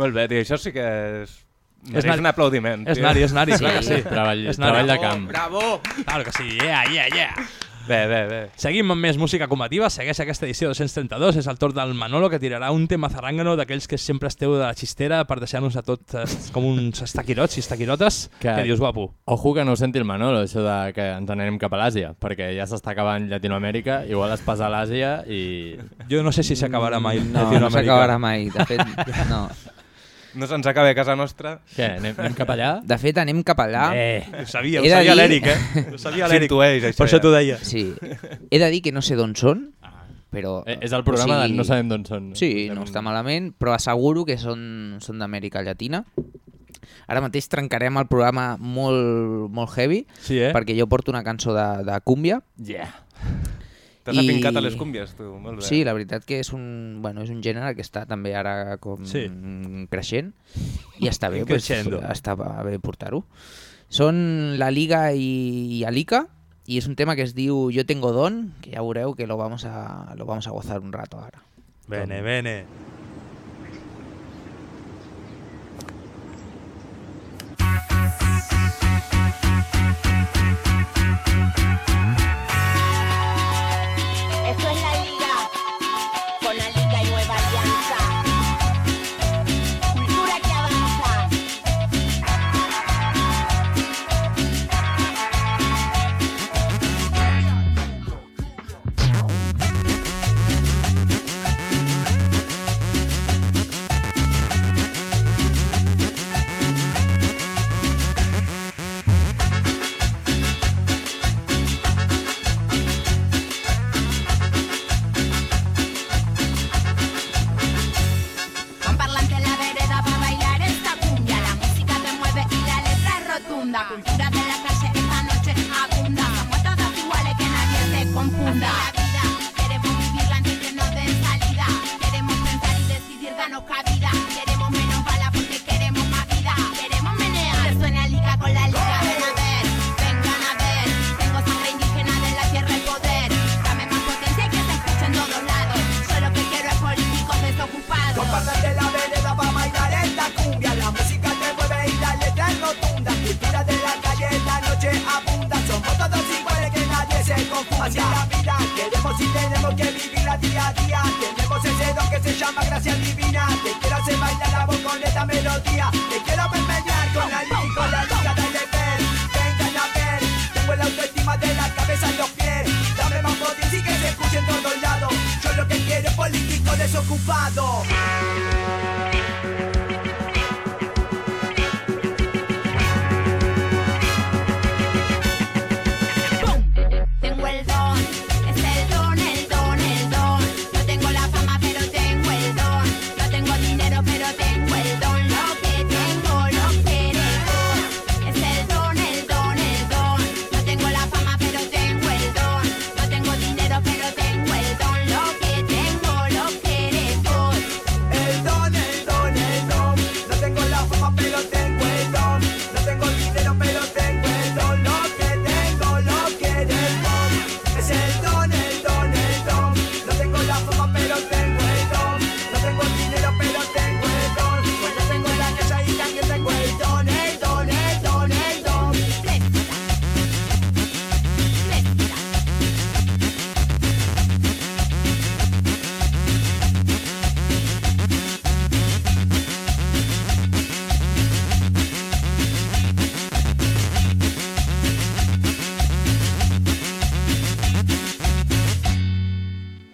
Molt bé, tio, això sí que és... És un aplaudiment. És nari, és nari, clar que sí. Treball- És nari. treball de camp. Bravo! Claro que sí, yeah, yeah, yeah. Bé, bé, bé. Seguim amb més música combativa, segueix aquesta edició 232, és el torn del Manolo que tirarà un tema zarangano d'aquells que sempre esteu de la xistera per deixar-nos a tot eh, com uns estaquirots i estaquirotes. Que... Què dius, guapo? Ojo que no ho senti el Manolo, això de que ens n'anem cap a l'Àsia, perquè ja s'està acabant Llatinoamèrica, igual es passa a l'Àsia i... Jo no sé si s'acabarà mai No, no s'acabarà mai. De fet, no. No se'ns acaba a casa nostra. Què, anem, anem cap allà? De fet, anem cap allà. Eh, ho sabia, ho sabia dir- l'Eric, eh? Ho sabia l'Eric. S'intueix, això Per això t'ho deia. Sí. He de dir que no sé d'on són, però... Eh, és el programa de no sabem d'on són. Sí, Estem- no està malament, però asseguro que són, són d'Amèrica Llatina. Ara mateix trencarem el programa molt, molt heavy, Sí, eh? perquè jo porto una cançó de, de cúmbia. Yeah. T'has afincat a les cúmbies, tu, molt bé. Sí, la veritat que és un, bueno, és un gènere que està també ara com Sí. creixent i està bé, [LAUGHS] pues, està bé portar-ho. Són la Liga i, i Alica i és un tema que es diu Yo tengo don, que ja veureu que lo vamos a, lo vamos a gozar un rato ara. Bene, bene. Eso es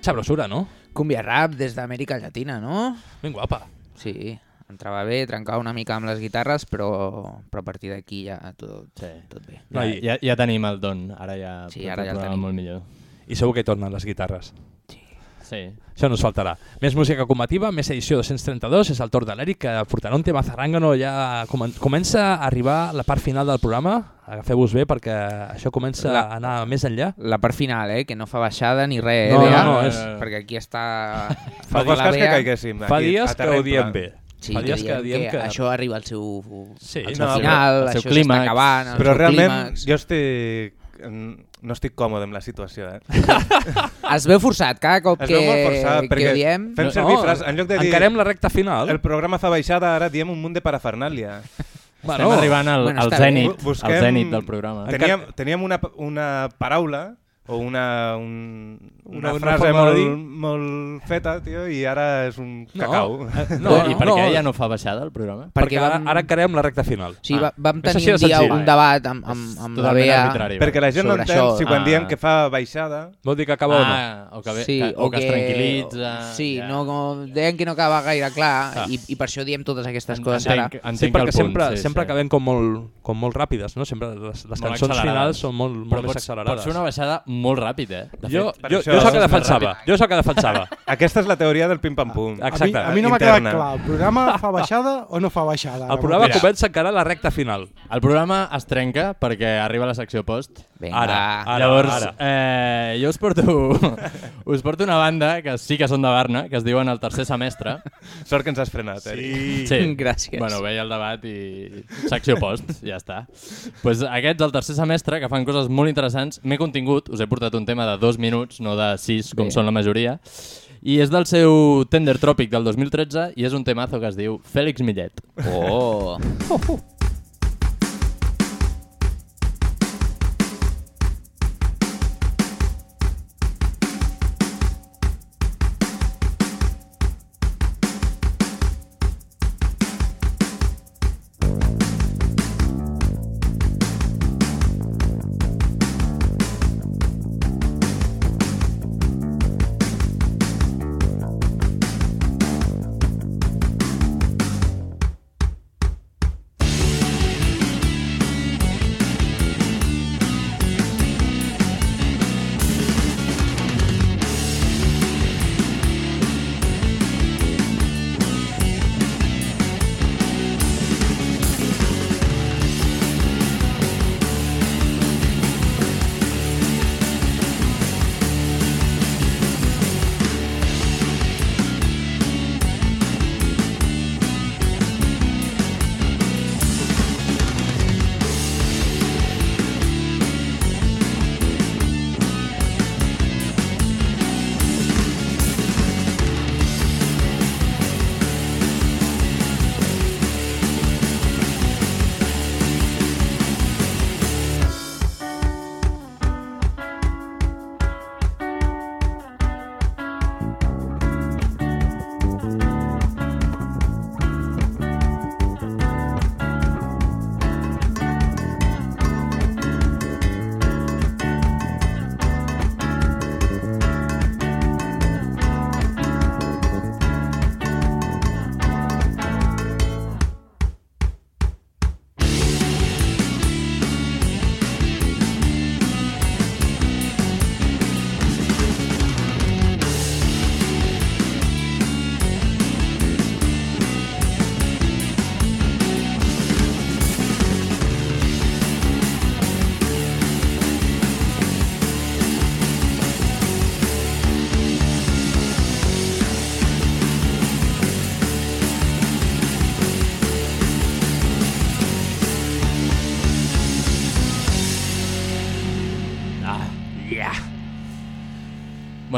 Sabrosura, no? Cumbia rap des d'Amèrica Llatina, no? Ben guapa. Sí, entrava bé, trencava una mica amb les guitarres, però, però a partir d'aquí ja tot, sí. tot bé. Ja, ja, ja tenim el don, ara ja Sí, ara ja el tenim. molt millor. I segur que hi tornen les guitarres. Sí. Això no ens faltarà. Més música combativa, més edició 232, és el torn de l'Eric, que portarà un tema zarrangano, ja comen- comença a arribar la part final del programa, agafeu-vos bé perquè això comença La- a anar més enllà. La part final, eh? que no fa baixada ni res, eh? No, Bea? no, no, és- Perquè aquí està... Fa la dies que Bea. caiguéssim Fa dies que ho diem bé. Sí, Fa que dies que diem diem que, que... això arriba al seu, Sí, al seu no, final, al seu això clímax. s'està acabant, al Però seu realment clímax. jo estic... no estic còmode amb la situació, eh? [LAUGHS] Es veu forçat cada cop Es que, forçat, que ho diem. fem servir frases, en lloc de dir... encarem la recta final. El programa fa baixada, ara diem un munt de parafernàlia. [LAUGHS] Estem arribant al, Bueno, al zènit, al zènit del programa. Teníem, teníem una, una paraula o una, un, una, Una- una frase de molt, dir. molt feta, tio, i ara és un No, cacau. eh, [LAUGHS] No, no, I per no. què ja no fa baixada el programa? Perquè, Perquè ara, vam- ara encarem la recta final. Sí, va, vam tenir un dia senzill. un debat amb, amb, amb la Bea Perquè la gent no entén això. si quan Ah. diem que fa baixada... Vol dir que acaba o no. Ah, o que, ve, Sí, que, o que es tranquil·litza... Sí, ja. no, com, deien que no acaba gaire clar Ah. i, i per això diem totes aquestes En- coses entenc, ara. entenc Sí, perquè punt, sempre, sí, sempre sí. acabem com molt, com molt ràpides, no? Sempre les, les cançons finals són molt, molt més accelerades. Pots fer una baixada molt ràpid, eh? De Jo, per jo, això jo és el que defensava. Jo és el que defensava. [LAUGHS] Aquesta és la teoria del pim-pam-pum. Exacte. A mi, a mi no m'ha quedat clar. El programa fa baixada o no fa baixada? El programa Mira. comença encara a la recta final. El programa es trenca perquè arriba la secció post. Vinga. Ara, ara, Llavors, ara. Eh, jo us porto, [LAUGHS] us porto una banda que sí que són de Barna, que es diuen el tercer semestre. [LAUGHS] Sort que ens has frenat, Eric. Sí. Gràcies. Bueno, veia el debat i secció post, ja està. pues aquests, el tercer semestre, que fan coses molt interessants, m'he contingut, us he portat un tema de dos minuts, no de sis, com Bé. són la majoria, i és del seu Tender Tropic del 2013 i és un temazo que es diu Fèlix Millet. Oh.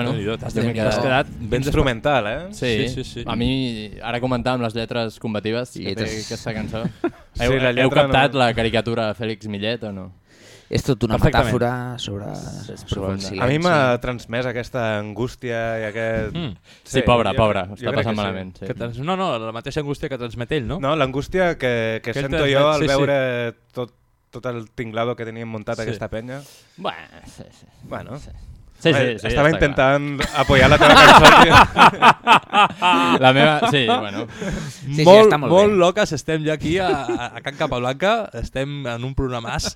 Bueno, Déu-n'hi-do, t'has t'has quedat ben Instrumental, eh? Sí, Sí, sí, sí. A mi, ara comentàvem les lletres combatives que té aquesta cançó. [LAUGHS] Sí, heu, la heu captat no- la caricatura de Fèlix Millet o no? És tot una Perfectament. metàfora sobre És silenci. A mi m'ha transmès aquesta angústia i aquest... Mm. Sí, pobre, jo- pobre, jo està passant que sí. malament. Sí. Que trans... No, no, la mateixa angústia que transmet ell, no? No, l'angústia que, que Que sento transmet, jo al sí, sí. veure tot, tot el tinglado que teníem muntat Sí. aquesta penya. Bueno, sí, sí. Bueno, Sí. Sí, sí, Home, sí, estava està intentant apoyar la teva cançó. [LAUGHS] La meva... Sí, [LAUGHS] bueno. sí, molt, està molt molt bé. loques estem ja aquí a, a, Can Capablanca, estem en un programàs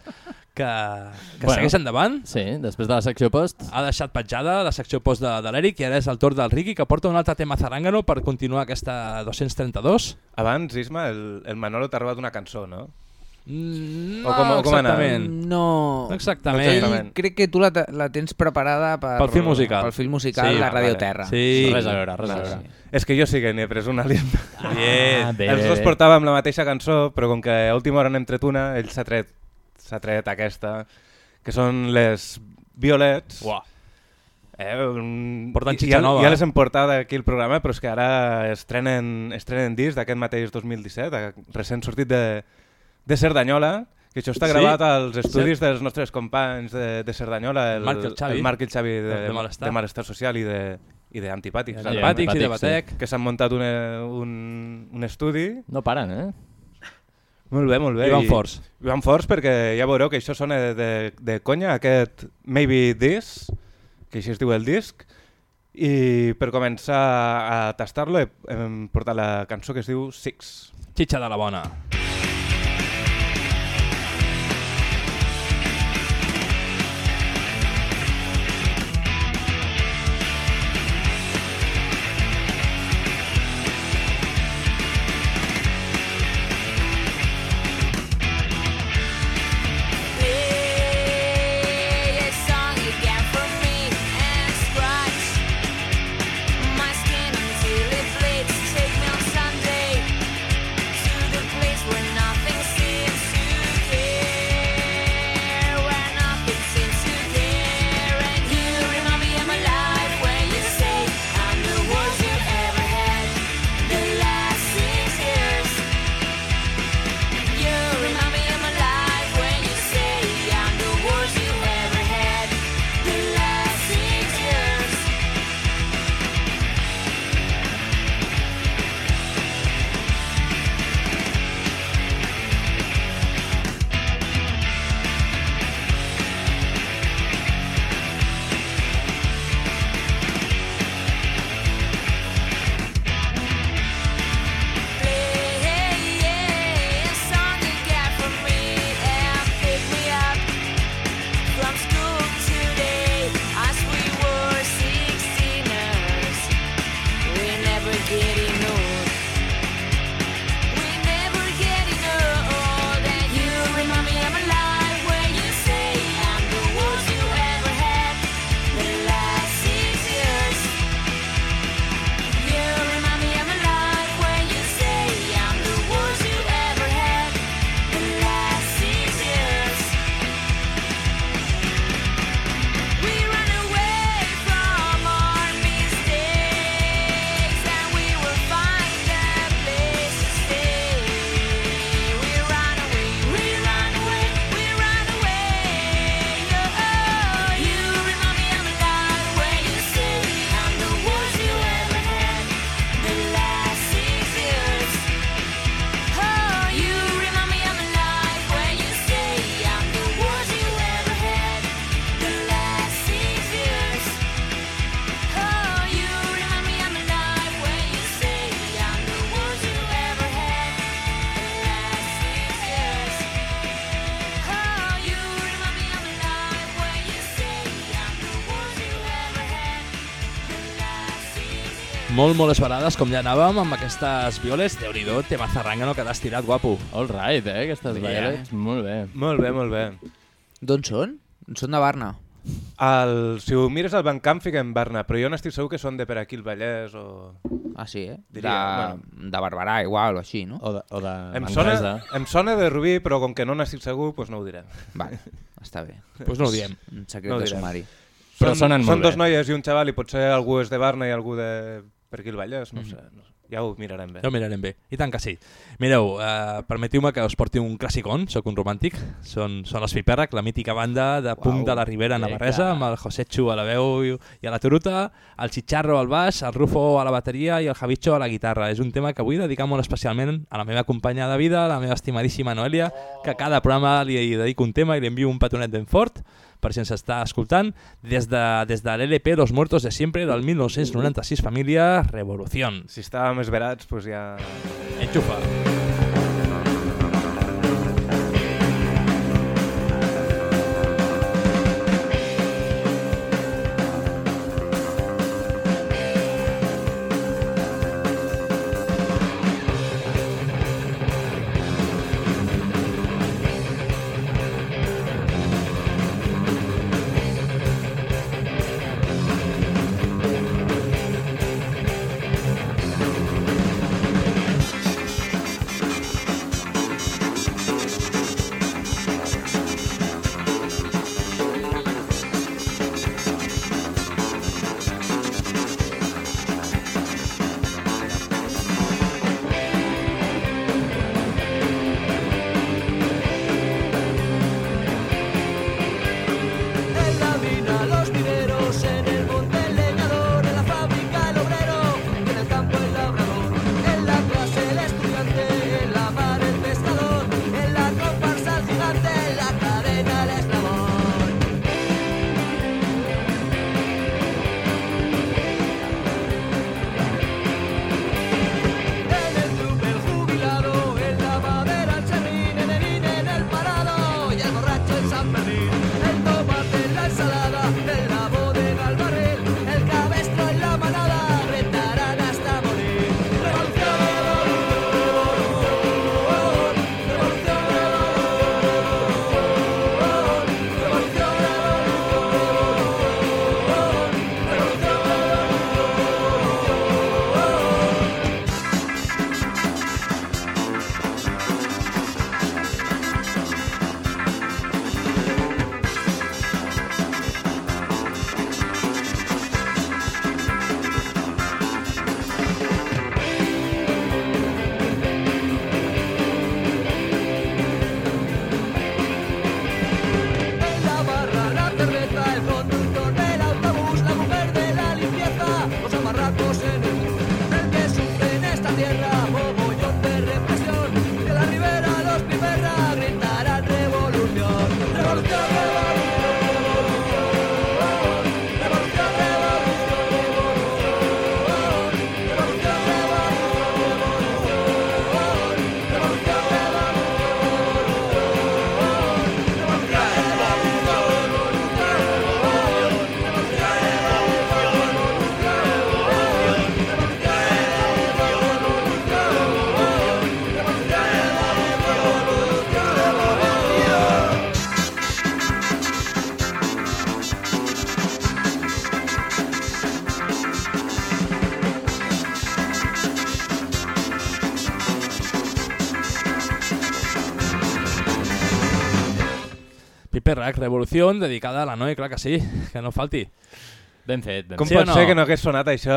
que, que Bueno. segueix endavant. Sí, després de la secció post... Ha deixat petjada la secció post de, de l'Eric i ara és el torn del Riqui que porta un altre tema zarangano per continuar aquesta 232. Abans, Isma, el, el Manolo t'ha robat una cançó, no? Mm, O com- o com exactament. No. No exactament. No exactament. Crec que tu la, la tens preparada per, Pel film musical. Pel film musical Sí, de Radio vale. Terra. Sí. Res a veure, res a veure. És que jo sí que n'he pres una aliena. Ah, bé, [LAUGHS] Els dos portàvem la mateixa cançó, però com que a última hora n'hem tret una, ell s'ha tret, tret aquesta, que són les Violets. Uah. Eh, un... Porten ja, nova, Ja eh? les hem portat aquí al programa, però és que ara estrenen, estrenen disc d'aquest mateix 2017, eh, recent sortit de, de Cerdanyola, que això està Sí? gravat als estudis dels nostres companys de, de Cerdanyola, el, Marc i el Xavi. el Marc i el Xavi de, De- de Malestar. de Malestar Social i de, i d'Antipàtics. De Antipàtics i de Antipàtics, sí. Batec. Que s'han muntat una, un, un estudi. No paren, eh? Molt bé, molt bé. I van forts. I van forts perquè ja veureu que això sona de, de, de conya, aquest Maybe This, que així es diu el disc, i per començar a tastar-lo he- hem portat la cançó que es diu Six. Xitxa de la bona. Play years. Molt, molt esperades, com ja anàvem, amb aquestes violes. Déu-n'hi-do, tema zarangano que t'has tirat, guapo. All right, eh? Aquestes Bé. violets. Molt bé. Molt bé, molt bé. D'on són? Són de Barna. El, si ho mires al Bancamp fiquem Barna, però jo n'estic segur que són de per aquí el Vallès o... Ah, sí, eh? Diria, de, de Barberà, igual, o així, no? O de, o de Em Manresa. sona, em sona de Rubí, però com que no n'estic segur, doncs no ho diré. Vale, està bé. Pues [LAUGHS] no ho diem. Un secret No de direm. sumari. Però sonen molt són dos bé. noies i un xaval i potser algú és de Barna i algú de per aquí el Vallès, no, Mm. sé, no sé. Ja ho mirarem bé. Ja ho mirarem bé. I tant que sí. Mireu, eh, permetiu-me que us porti un clàssicon, sóc un romàntic. Són, són els Piperrac, la mítica banda de punk de la Ribera Navarresa, amb el Josechu a la veu i, i a la turuta, el Chicharro al baix, el Rufo a la bateria i el Javicho a la guitarra. És un tema que vull dedicar molt especialment a la meva companya de vida, la meva estimadíssima Noelia, que a cada programa li dedico un tema i li envio un petonet ben fort per si ens està escoltant, des de, des de l'LP Los Muertos de Siempre del 1996, família Revolución. Si estàvem esverats, doncs ja... Enxufa. En Piperrac, Revolució, dedicada a la Noe, clar que sí, que no falti. Ben fet, ben Com Sí pot no? ser que no hagués sonat això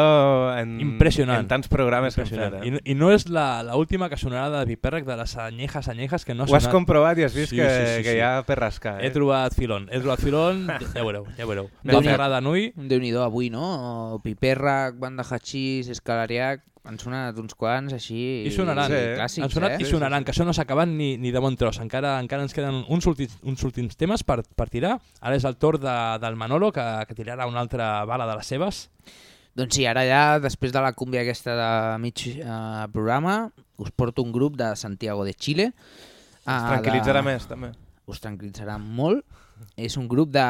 en, Impressionant. en tants programes que hem fet? Eh? I, I no és la, la última que sonarà de Piperrac de les anyejas anyejas que no ha Ho has sonat. comprovat i has vist que- que hi ha per rascar, eh? He trobat filon, he trobat filon, [LAUGHS] ja ho veureu, ja ho veureu. Déu m'agrada Nui. Déu-n'hi-do avui, no? Piperrac, Banda Hachís, Escalariac, han sonat uns quants així I sonaran, clàssics, han sonat eh? i sonaran, que això no s'ha acabat ni, ni de bon tros. Encara encara ens queden uns últims, uns últims temes per, per tirar. Ara és el torn de, del Manolo, que, que tirarà una altra bala de les seves. Doncs sí, ara ja, després de la cúmbia aquesta de mig eh, programa, us porto un grup de Santiago de Chile. Us tranquil·litzarà de... més, també. Us tranquil·litzarà molt. És un grup de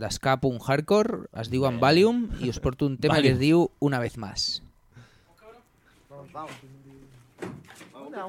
d'esca punk hardcore, es diu Valium, i us porto un tema que es Valium. diu Una vez más. Vamos. Una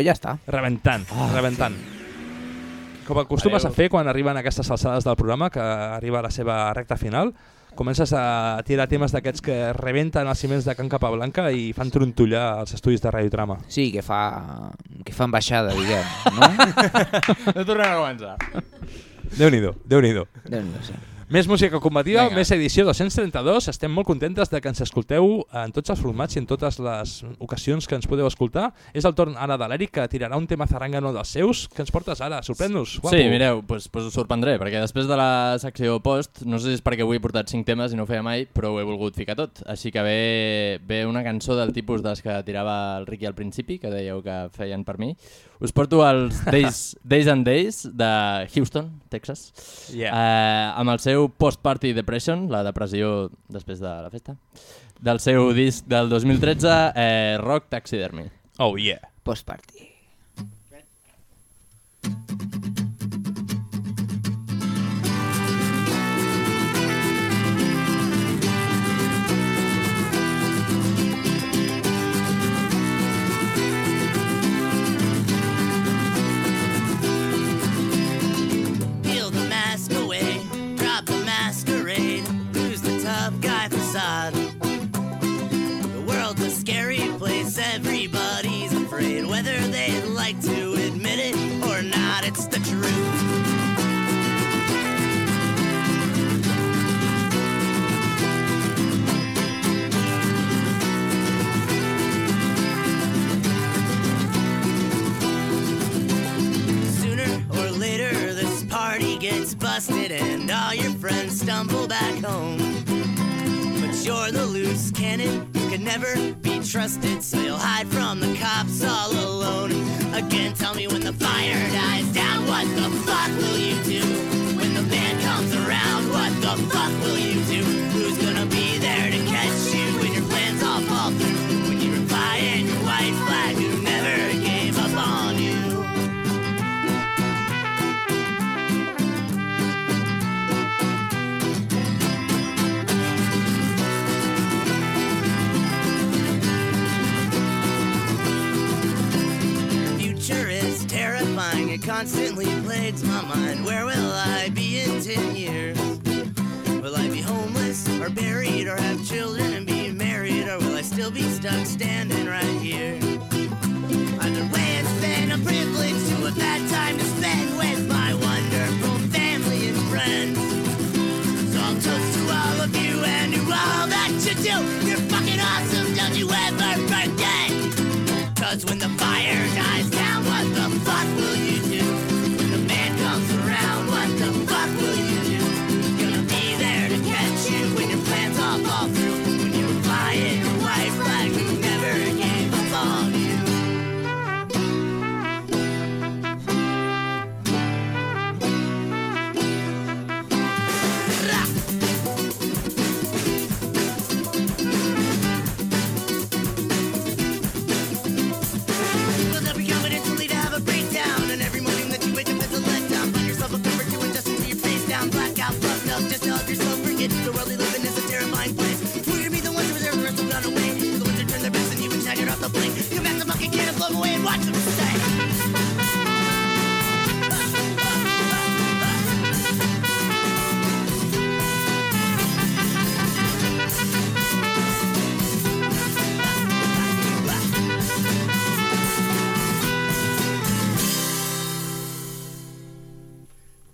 pues ja està. Rebentant, Ah, rebentant. Com acostumes a fer quan arriben aquestes alçades del programa, que arriba a la seva recta final, comences a tirar temes d'aquests que rebenten els ciments de Can Capablanca i fan trontollar els estudis de radiotrama. Sí, que fa que fan baixada, diguem, [LAUGHS] no? No tornem a començar. Déu-n'hi-do, Déu-n'hi-do. Déu-n'hi-do, sí. Més música combativa, Vinga. més edició 232. Estem molt contentes de que ens escolteu en tots els formats i en totes les ocasions que ens podeu escoltar. És el torn ara de l'Eric, que tirarà un tema zarangano dels seus. Que ens portes ara? Sorprèn-nos, guapo. Sí, mireu, pues, pues us sorprendré, perquè després de la secció post, no sé si és perquè avui he portat 5 temes i no ho feia mai, però ho he volgut ficar tot. Així que ve, ve una cançó del tipus des que tirava el Ricky al principi, que dèieu que feien per mi. Us porto els [LAUGHS] Days, Days and Days de Houston, Texas, Yeah. eh, amb el seu Post-Party Depression, la depressió després de la festa, del seu disc del 2013, eh, Rock Taxidermy. Oh yeah. Post-party. Everybody's afraid. Whether they'd like to admit it or not, it's the truth. Sooner or later, this party gets busted and all your friends stumble back home. But you're the loose cannon, can never be trusted, so you'll hide from the cops all alone. Again, tell me when the fire dies down, what the fuck will you do? When the band comes around, what the fuck will you do? It constantly plagues my mind. Where will I be in 10 years? Will I be homeless or buried or have children and be married? Or will I still be stuck standing right here? Either way, it's been a privilege to have had time to spend with my wonderful family and friends. So I'll toast to all of you and to all that you do. You're fucking awesome, don't you ever forget. Cause when the fire dies down, what the fuck will you watch the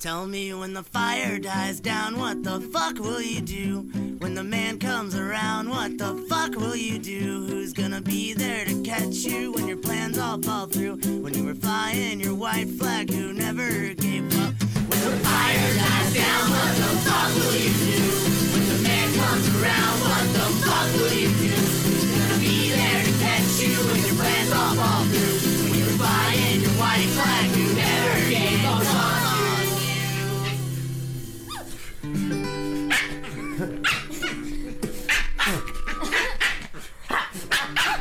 Tell me when the fire dies down, what the fuck will you do? When the man comes around, what the fuck will you do? Who's gonna be there to catch you when your plans all fall through? When you were flying your white flag, who never gave up? When the fire dies down, what the fuck will you do? When the man comes around, what the fuck will you do? Who's gonna be there to catch you when your plans all fall through? When you were flying your white flag,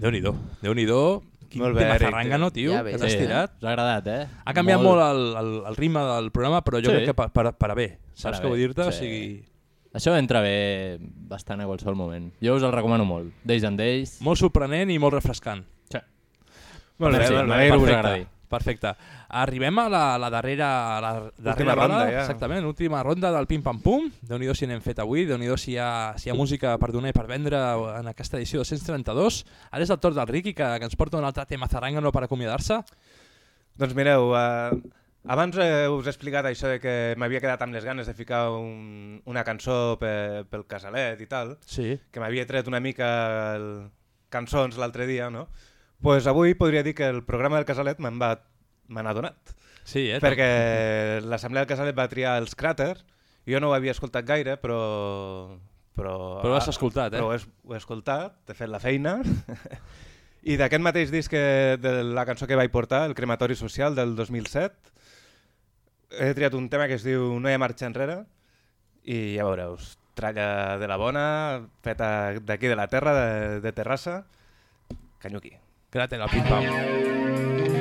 Déu-n'hi-do, Déu-n'hi-do. Quin Molt bé, tema zarrangano, tio, Ja que t'has Sí, tirat. Us ha agradat, eh? Ha canviat molt, el, el, el ritme del programa, però jo Sí. crec que per, per, per a bé. Saps què vull dir-te? O sí. sigui, Això entra bé bastant a qualsevol moment. Jo us el recomano molt. Days and Days. molt sorprenent i molt refrescant. Sí. Molt bé, Merci, molt bé. m'alegro que us Perfecte, agradi. Perfecte. Arribem a la, la darrera, a la darrera bala, ronda, ja. exactament, última ronda del Pim Pam Pum. Déu-n'hi-do si n'hem fet avui, déu nhi si, hi ha, si hi ha música per donar i per vendre en aquesta edició 232. Ara és el torn del Riqui, que, que ens porta un altre tema zarangano per acomiadar-se. Doncs mireu, eh, abans eh, us he explicat això de que m'havia quedat amb les ganes de ficar un, una cançó pe, pel casalet i tal, Sí. que m'havia tret una mica el, cançons l'altre dia, no? Pues avui podria dir que el programa del casalet me'n va me n'ha donat. Sí, eh? Perquè l'Assemblea del Casalet va triar els cràters, jo no ho havia escoltat gaire, però... Però, Però ho has escoltat, eh? Però ho he, ho he escoltat, he fet la feina. [LAUGHS] I d'aquest mateix disc que, de la cançó que vaig portar, el Crematori Social del 2007, he triat un tema que es diu No hi ha marxa enrere i ja veureu, tralla de la bona, feta d'aquí de la terra, de, de Terrassa, canyuqui. Queda't en el pim-pam. no?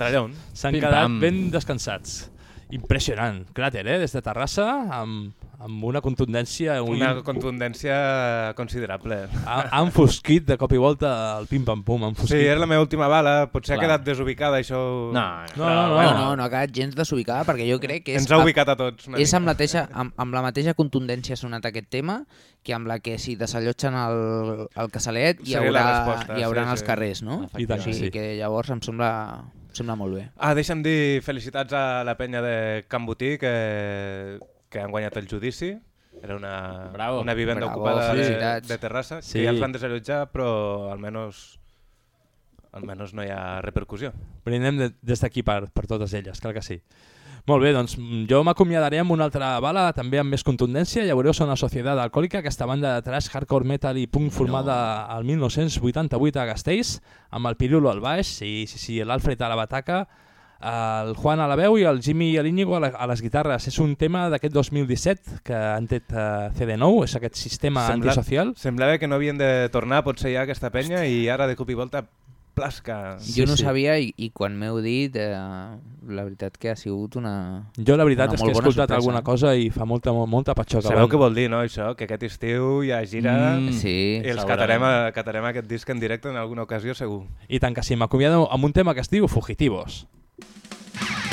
A Trallón. S'han quedat pam. ben descansats. Impressionant. Cràter, eh? Des de Terrassa, amb, amb una contundència... Una un- contundència considerable. Ha, ha enfosquit de cop i volta el pim-pam-pum. Sí, era la meva última bala. Potser Clar. ha quedat desubicada, això... No, no, no, no. No, no, no ha quedat gens desubicada perquè jo crec que és... Ens ha ubicat a tots, una És mica. amb la, mateixa, amb, amb la mateixa contundència sonat aquest tema que amb la que si desallotgen el, el casalet hi haurà, hi haurà sí, els sí. carrers, no? I tant que o sigui sí. que llavors em sembla, em sembla molt bé. Ah, deixa'm dir felicitats a la penya de Can Botí que, que han guanyat el judici. Era una, Bravo. una vivenda Bravo, ocupada de, de Terrassa, Sí. que ja els van desallotjar, però almenys, almenys no hi ha repercussió. Brindem de, des d'aquí per, per totes elles, clar que sí. Molt bé, doncs jo m'acomiadaré amb una altra bala, també amb més contundència. Ja veureu, són la Societat Alcohòlica, aquesta banda de trash, hardcore metal i punk formada al 1988 a Castells, amb el Pirulo al baix, sí, sí, sí, l'Alfred a la bataca, el Juan a la veu i el Jimmy i l'Íñigo a, la, a les guitarres. És un tema d'aquest 2017 que han tret uh, CD9, és aquest sistema antisocial. Semblava que no havien de tornar potser ja aquesta penya i ara de cop i volta plasca. jo no sabia i, i quan m'heu dit, eh, la veritat que ha sigut una Jo la veritat és que he escoltat sorpresa. alguna cosa i fa molta, molta patxoca. Sabeu què vol dir, no, això? Que aquest estiu hi ha gira Mm, sí, i els catarem, a- catarem aquest disc en directe en alguna ocasió segur. I tant que sí, m'acomiado amb un tema que es diu Fugitivos. Esquivando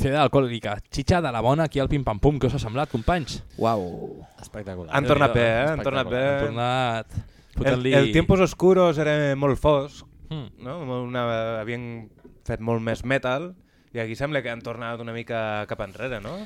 Societat Alcohòlica, xitxa de la bona aquí al Pim Pam Pum. Què us ha semblat, companys? Uau. Espectacular. Han tornat bé, eh? Han tornat bé. Han tornat... El, el Tiempos Oscuros era molt fosc, Mm. no? Una, havien fet molt més metal i aquí sembla que han tornat una mica cap enrere, no?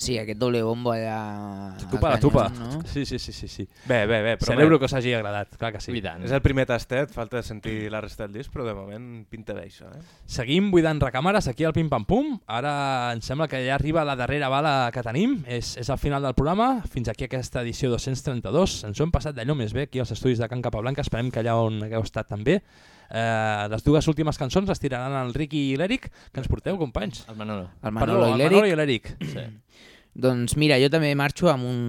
Sí, aquest doble bombo allà... Tupa la tupa. No? Sí, sí, sí, sí, sí. Bé, bé, bé. Però Celebro bé. que us hagi agradat, clar que sí. És el primer tastet, falta sentir la resta del disc, però de moment pinta bé això, eh? Seguim buidant recàmeres aquí al Pim Pam Pum. Ara em sembla que ja arriba la darrera bala que tenim. És, és el final del programa. Fins aquí aquesta edició 232. Ens ho hem passat d'allò més bé aquí als estudis de Can Capablanca. Esperem que allà on hagueu estat també. Eh, les dues últimes cançons les tiraran el Ricky i l'Eric. Que ens porteu, companys? El Manolo. El Manolo Perdó, i l'Eric. Sí. Doncs mira, jo també marxo amb un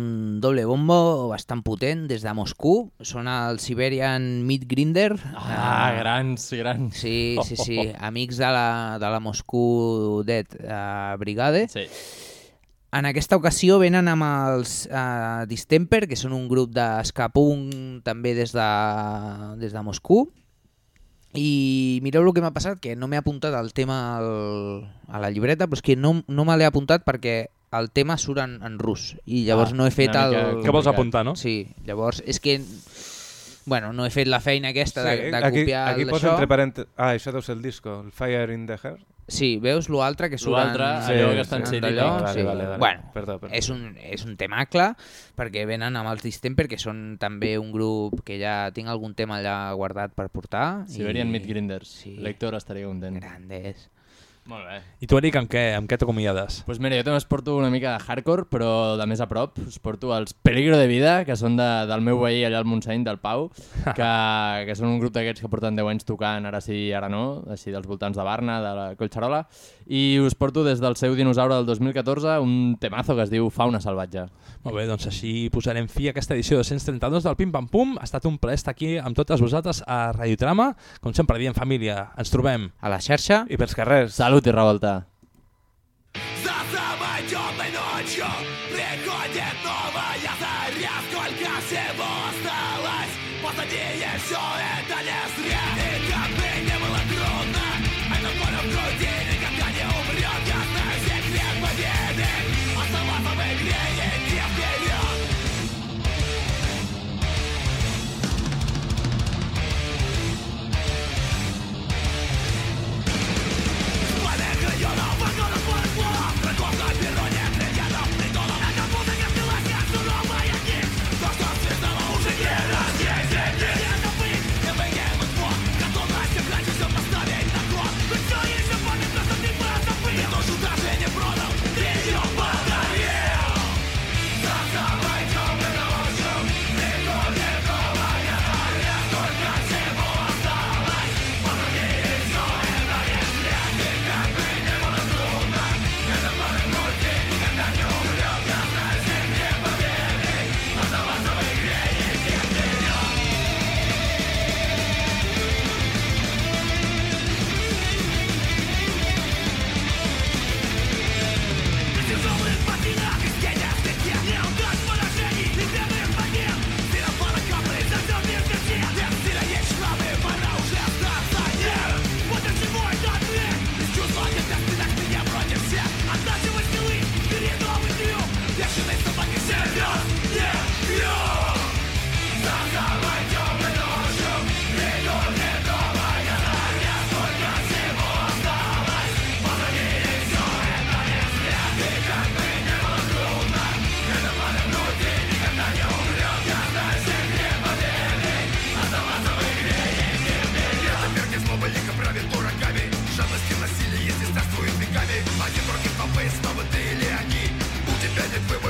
doble bombo bastant potent des de Moscou. Són el Siberian Meat Grinder. Ah, Eh, grans, grans. Sí, sí, sí. Amics de la, de la Moscou Dead uh, Brigade. Sí. En aquesta ocasió venen amb els uh, Distemper, que són un grup d'escapung també des de, des de Moscou. I mireu el que m'ha passat, que no m'he apuntat el tema al, a la llibreta, però és que no, no me l'he apuntat perquè el tema surt en, en rus i llavors Ah, no he fet el... Que vols apuntar, no? Sí, llavors és que... Bueno, no he fet la feina aquesta de, de aquí, copiar aquí el posa entre parèntesis... Ah, això deu ser el disco, el Fire in the Heart. Sí, veus l'altre que surt L'altre, en... allò que està en? Vale, sí. vale, vale. Bueno, Perdó, perdó. És, un, és un temacle perquè venen amb els Distemper, que són també un grup que ja tinc algun tema allà guardat per portar. Siberian i... Meat Grinders. Sí. L'Héctor estaria content. Grandes. Molt bé. I tu, Eric, amb què, amb què t'acomiades? Pues mira, jo també us porto una mica de hardcore, però de més a prop. Us porto els Peligro de Vida, que són de, del meu veí allà al Montseny, del Pau, [LAUGHS] que, que són un grup d'aquests que porten 10 anys tocant, ara sí, ara no, així dels voltants de Barna, de la Collserola, i us porto des del seu dinosaure del 2014 un temazo que es diu Fauna Salvatge. Molt bé, doncs així posarem fi a aquesta edició de 132 del Pim Pam Pum. Ha estat un plaer estar aquí amb totes vosaltres a Radiotrama. Com sempre diem, família, ens trobem a la xarxa i pels carrers. Salut i revolta. За Один против толпы, снова ты или они? У тебя нет выбора,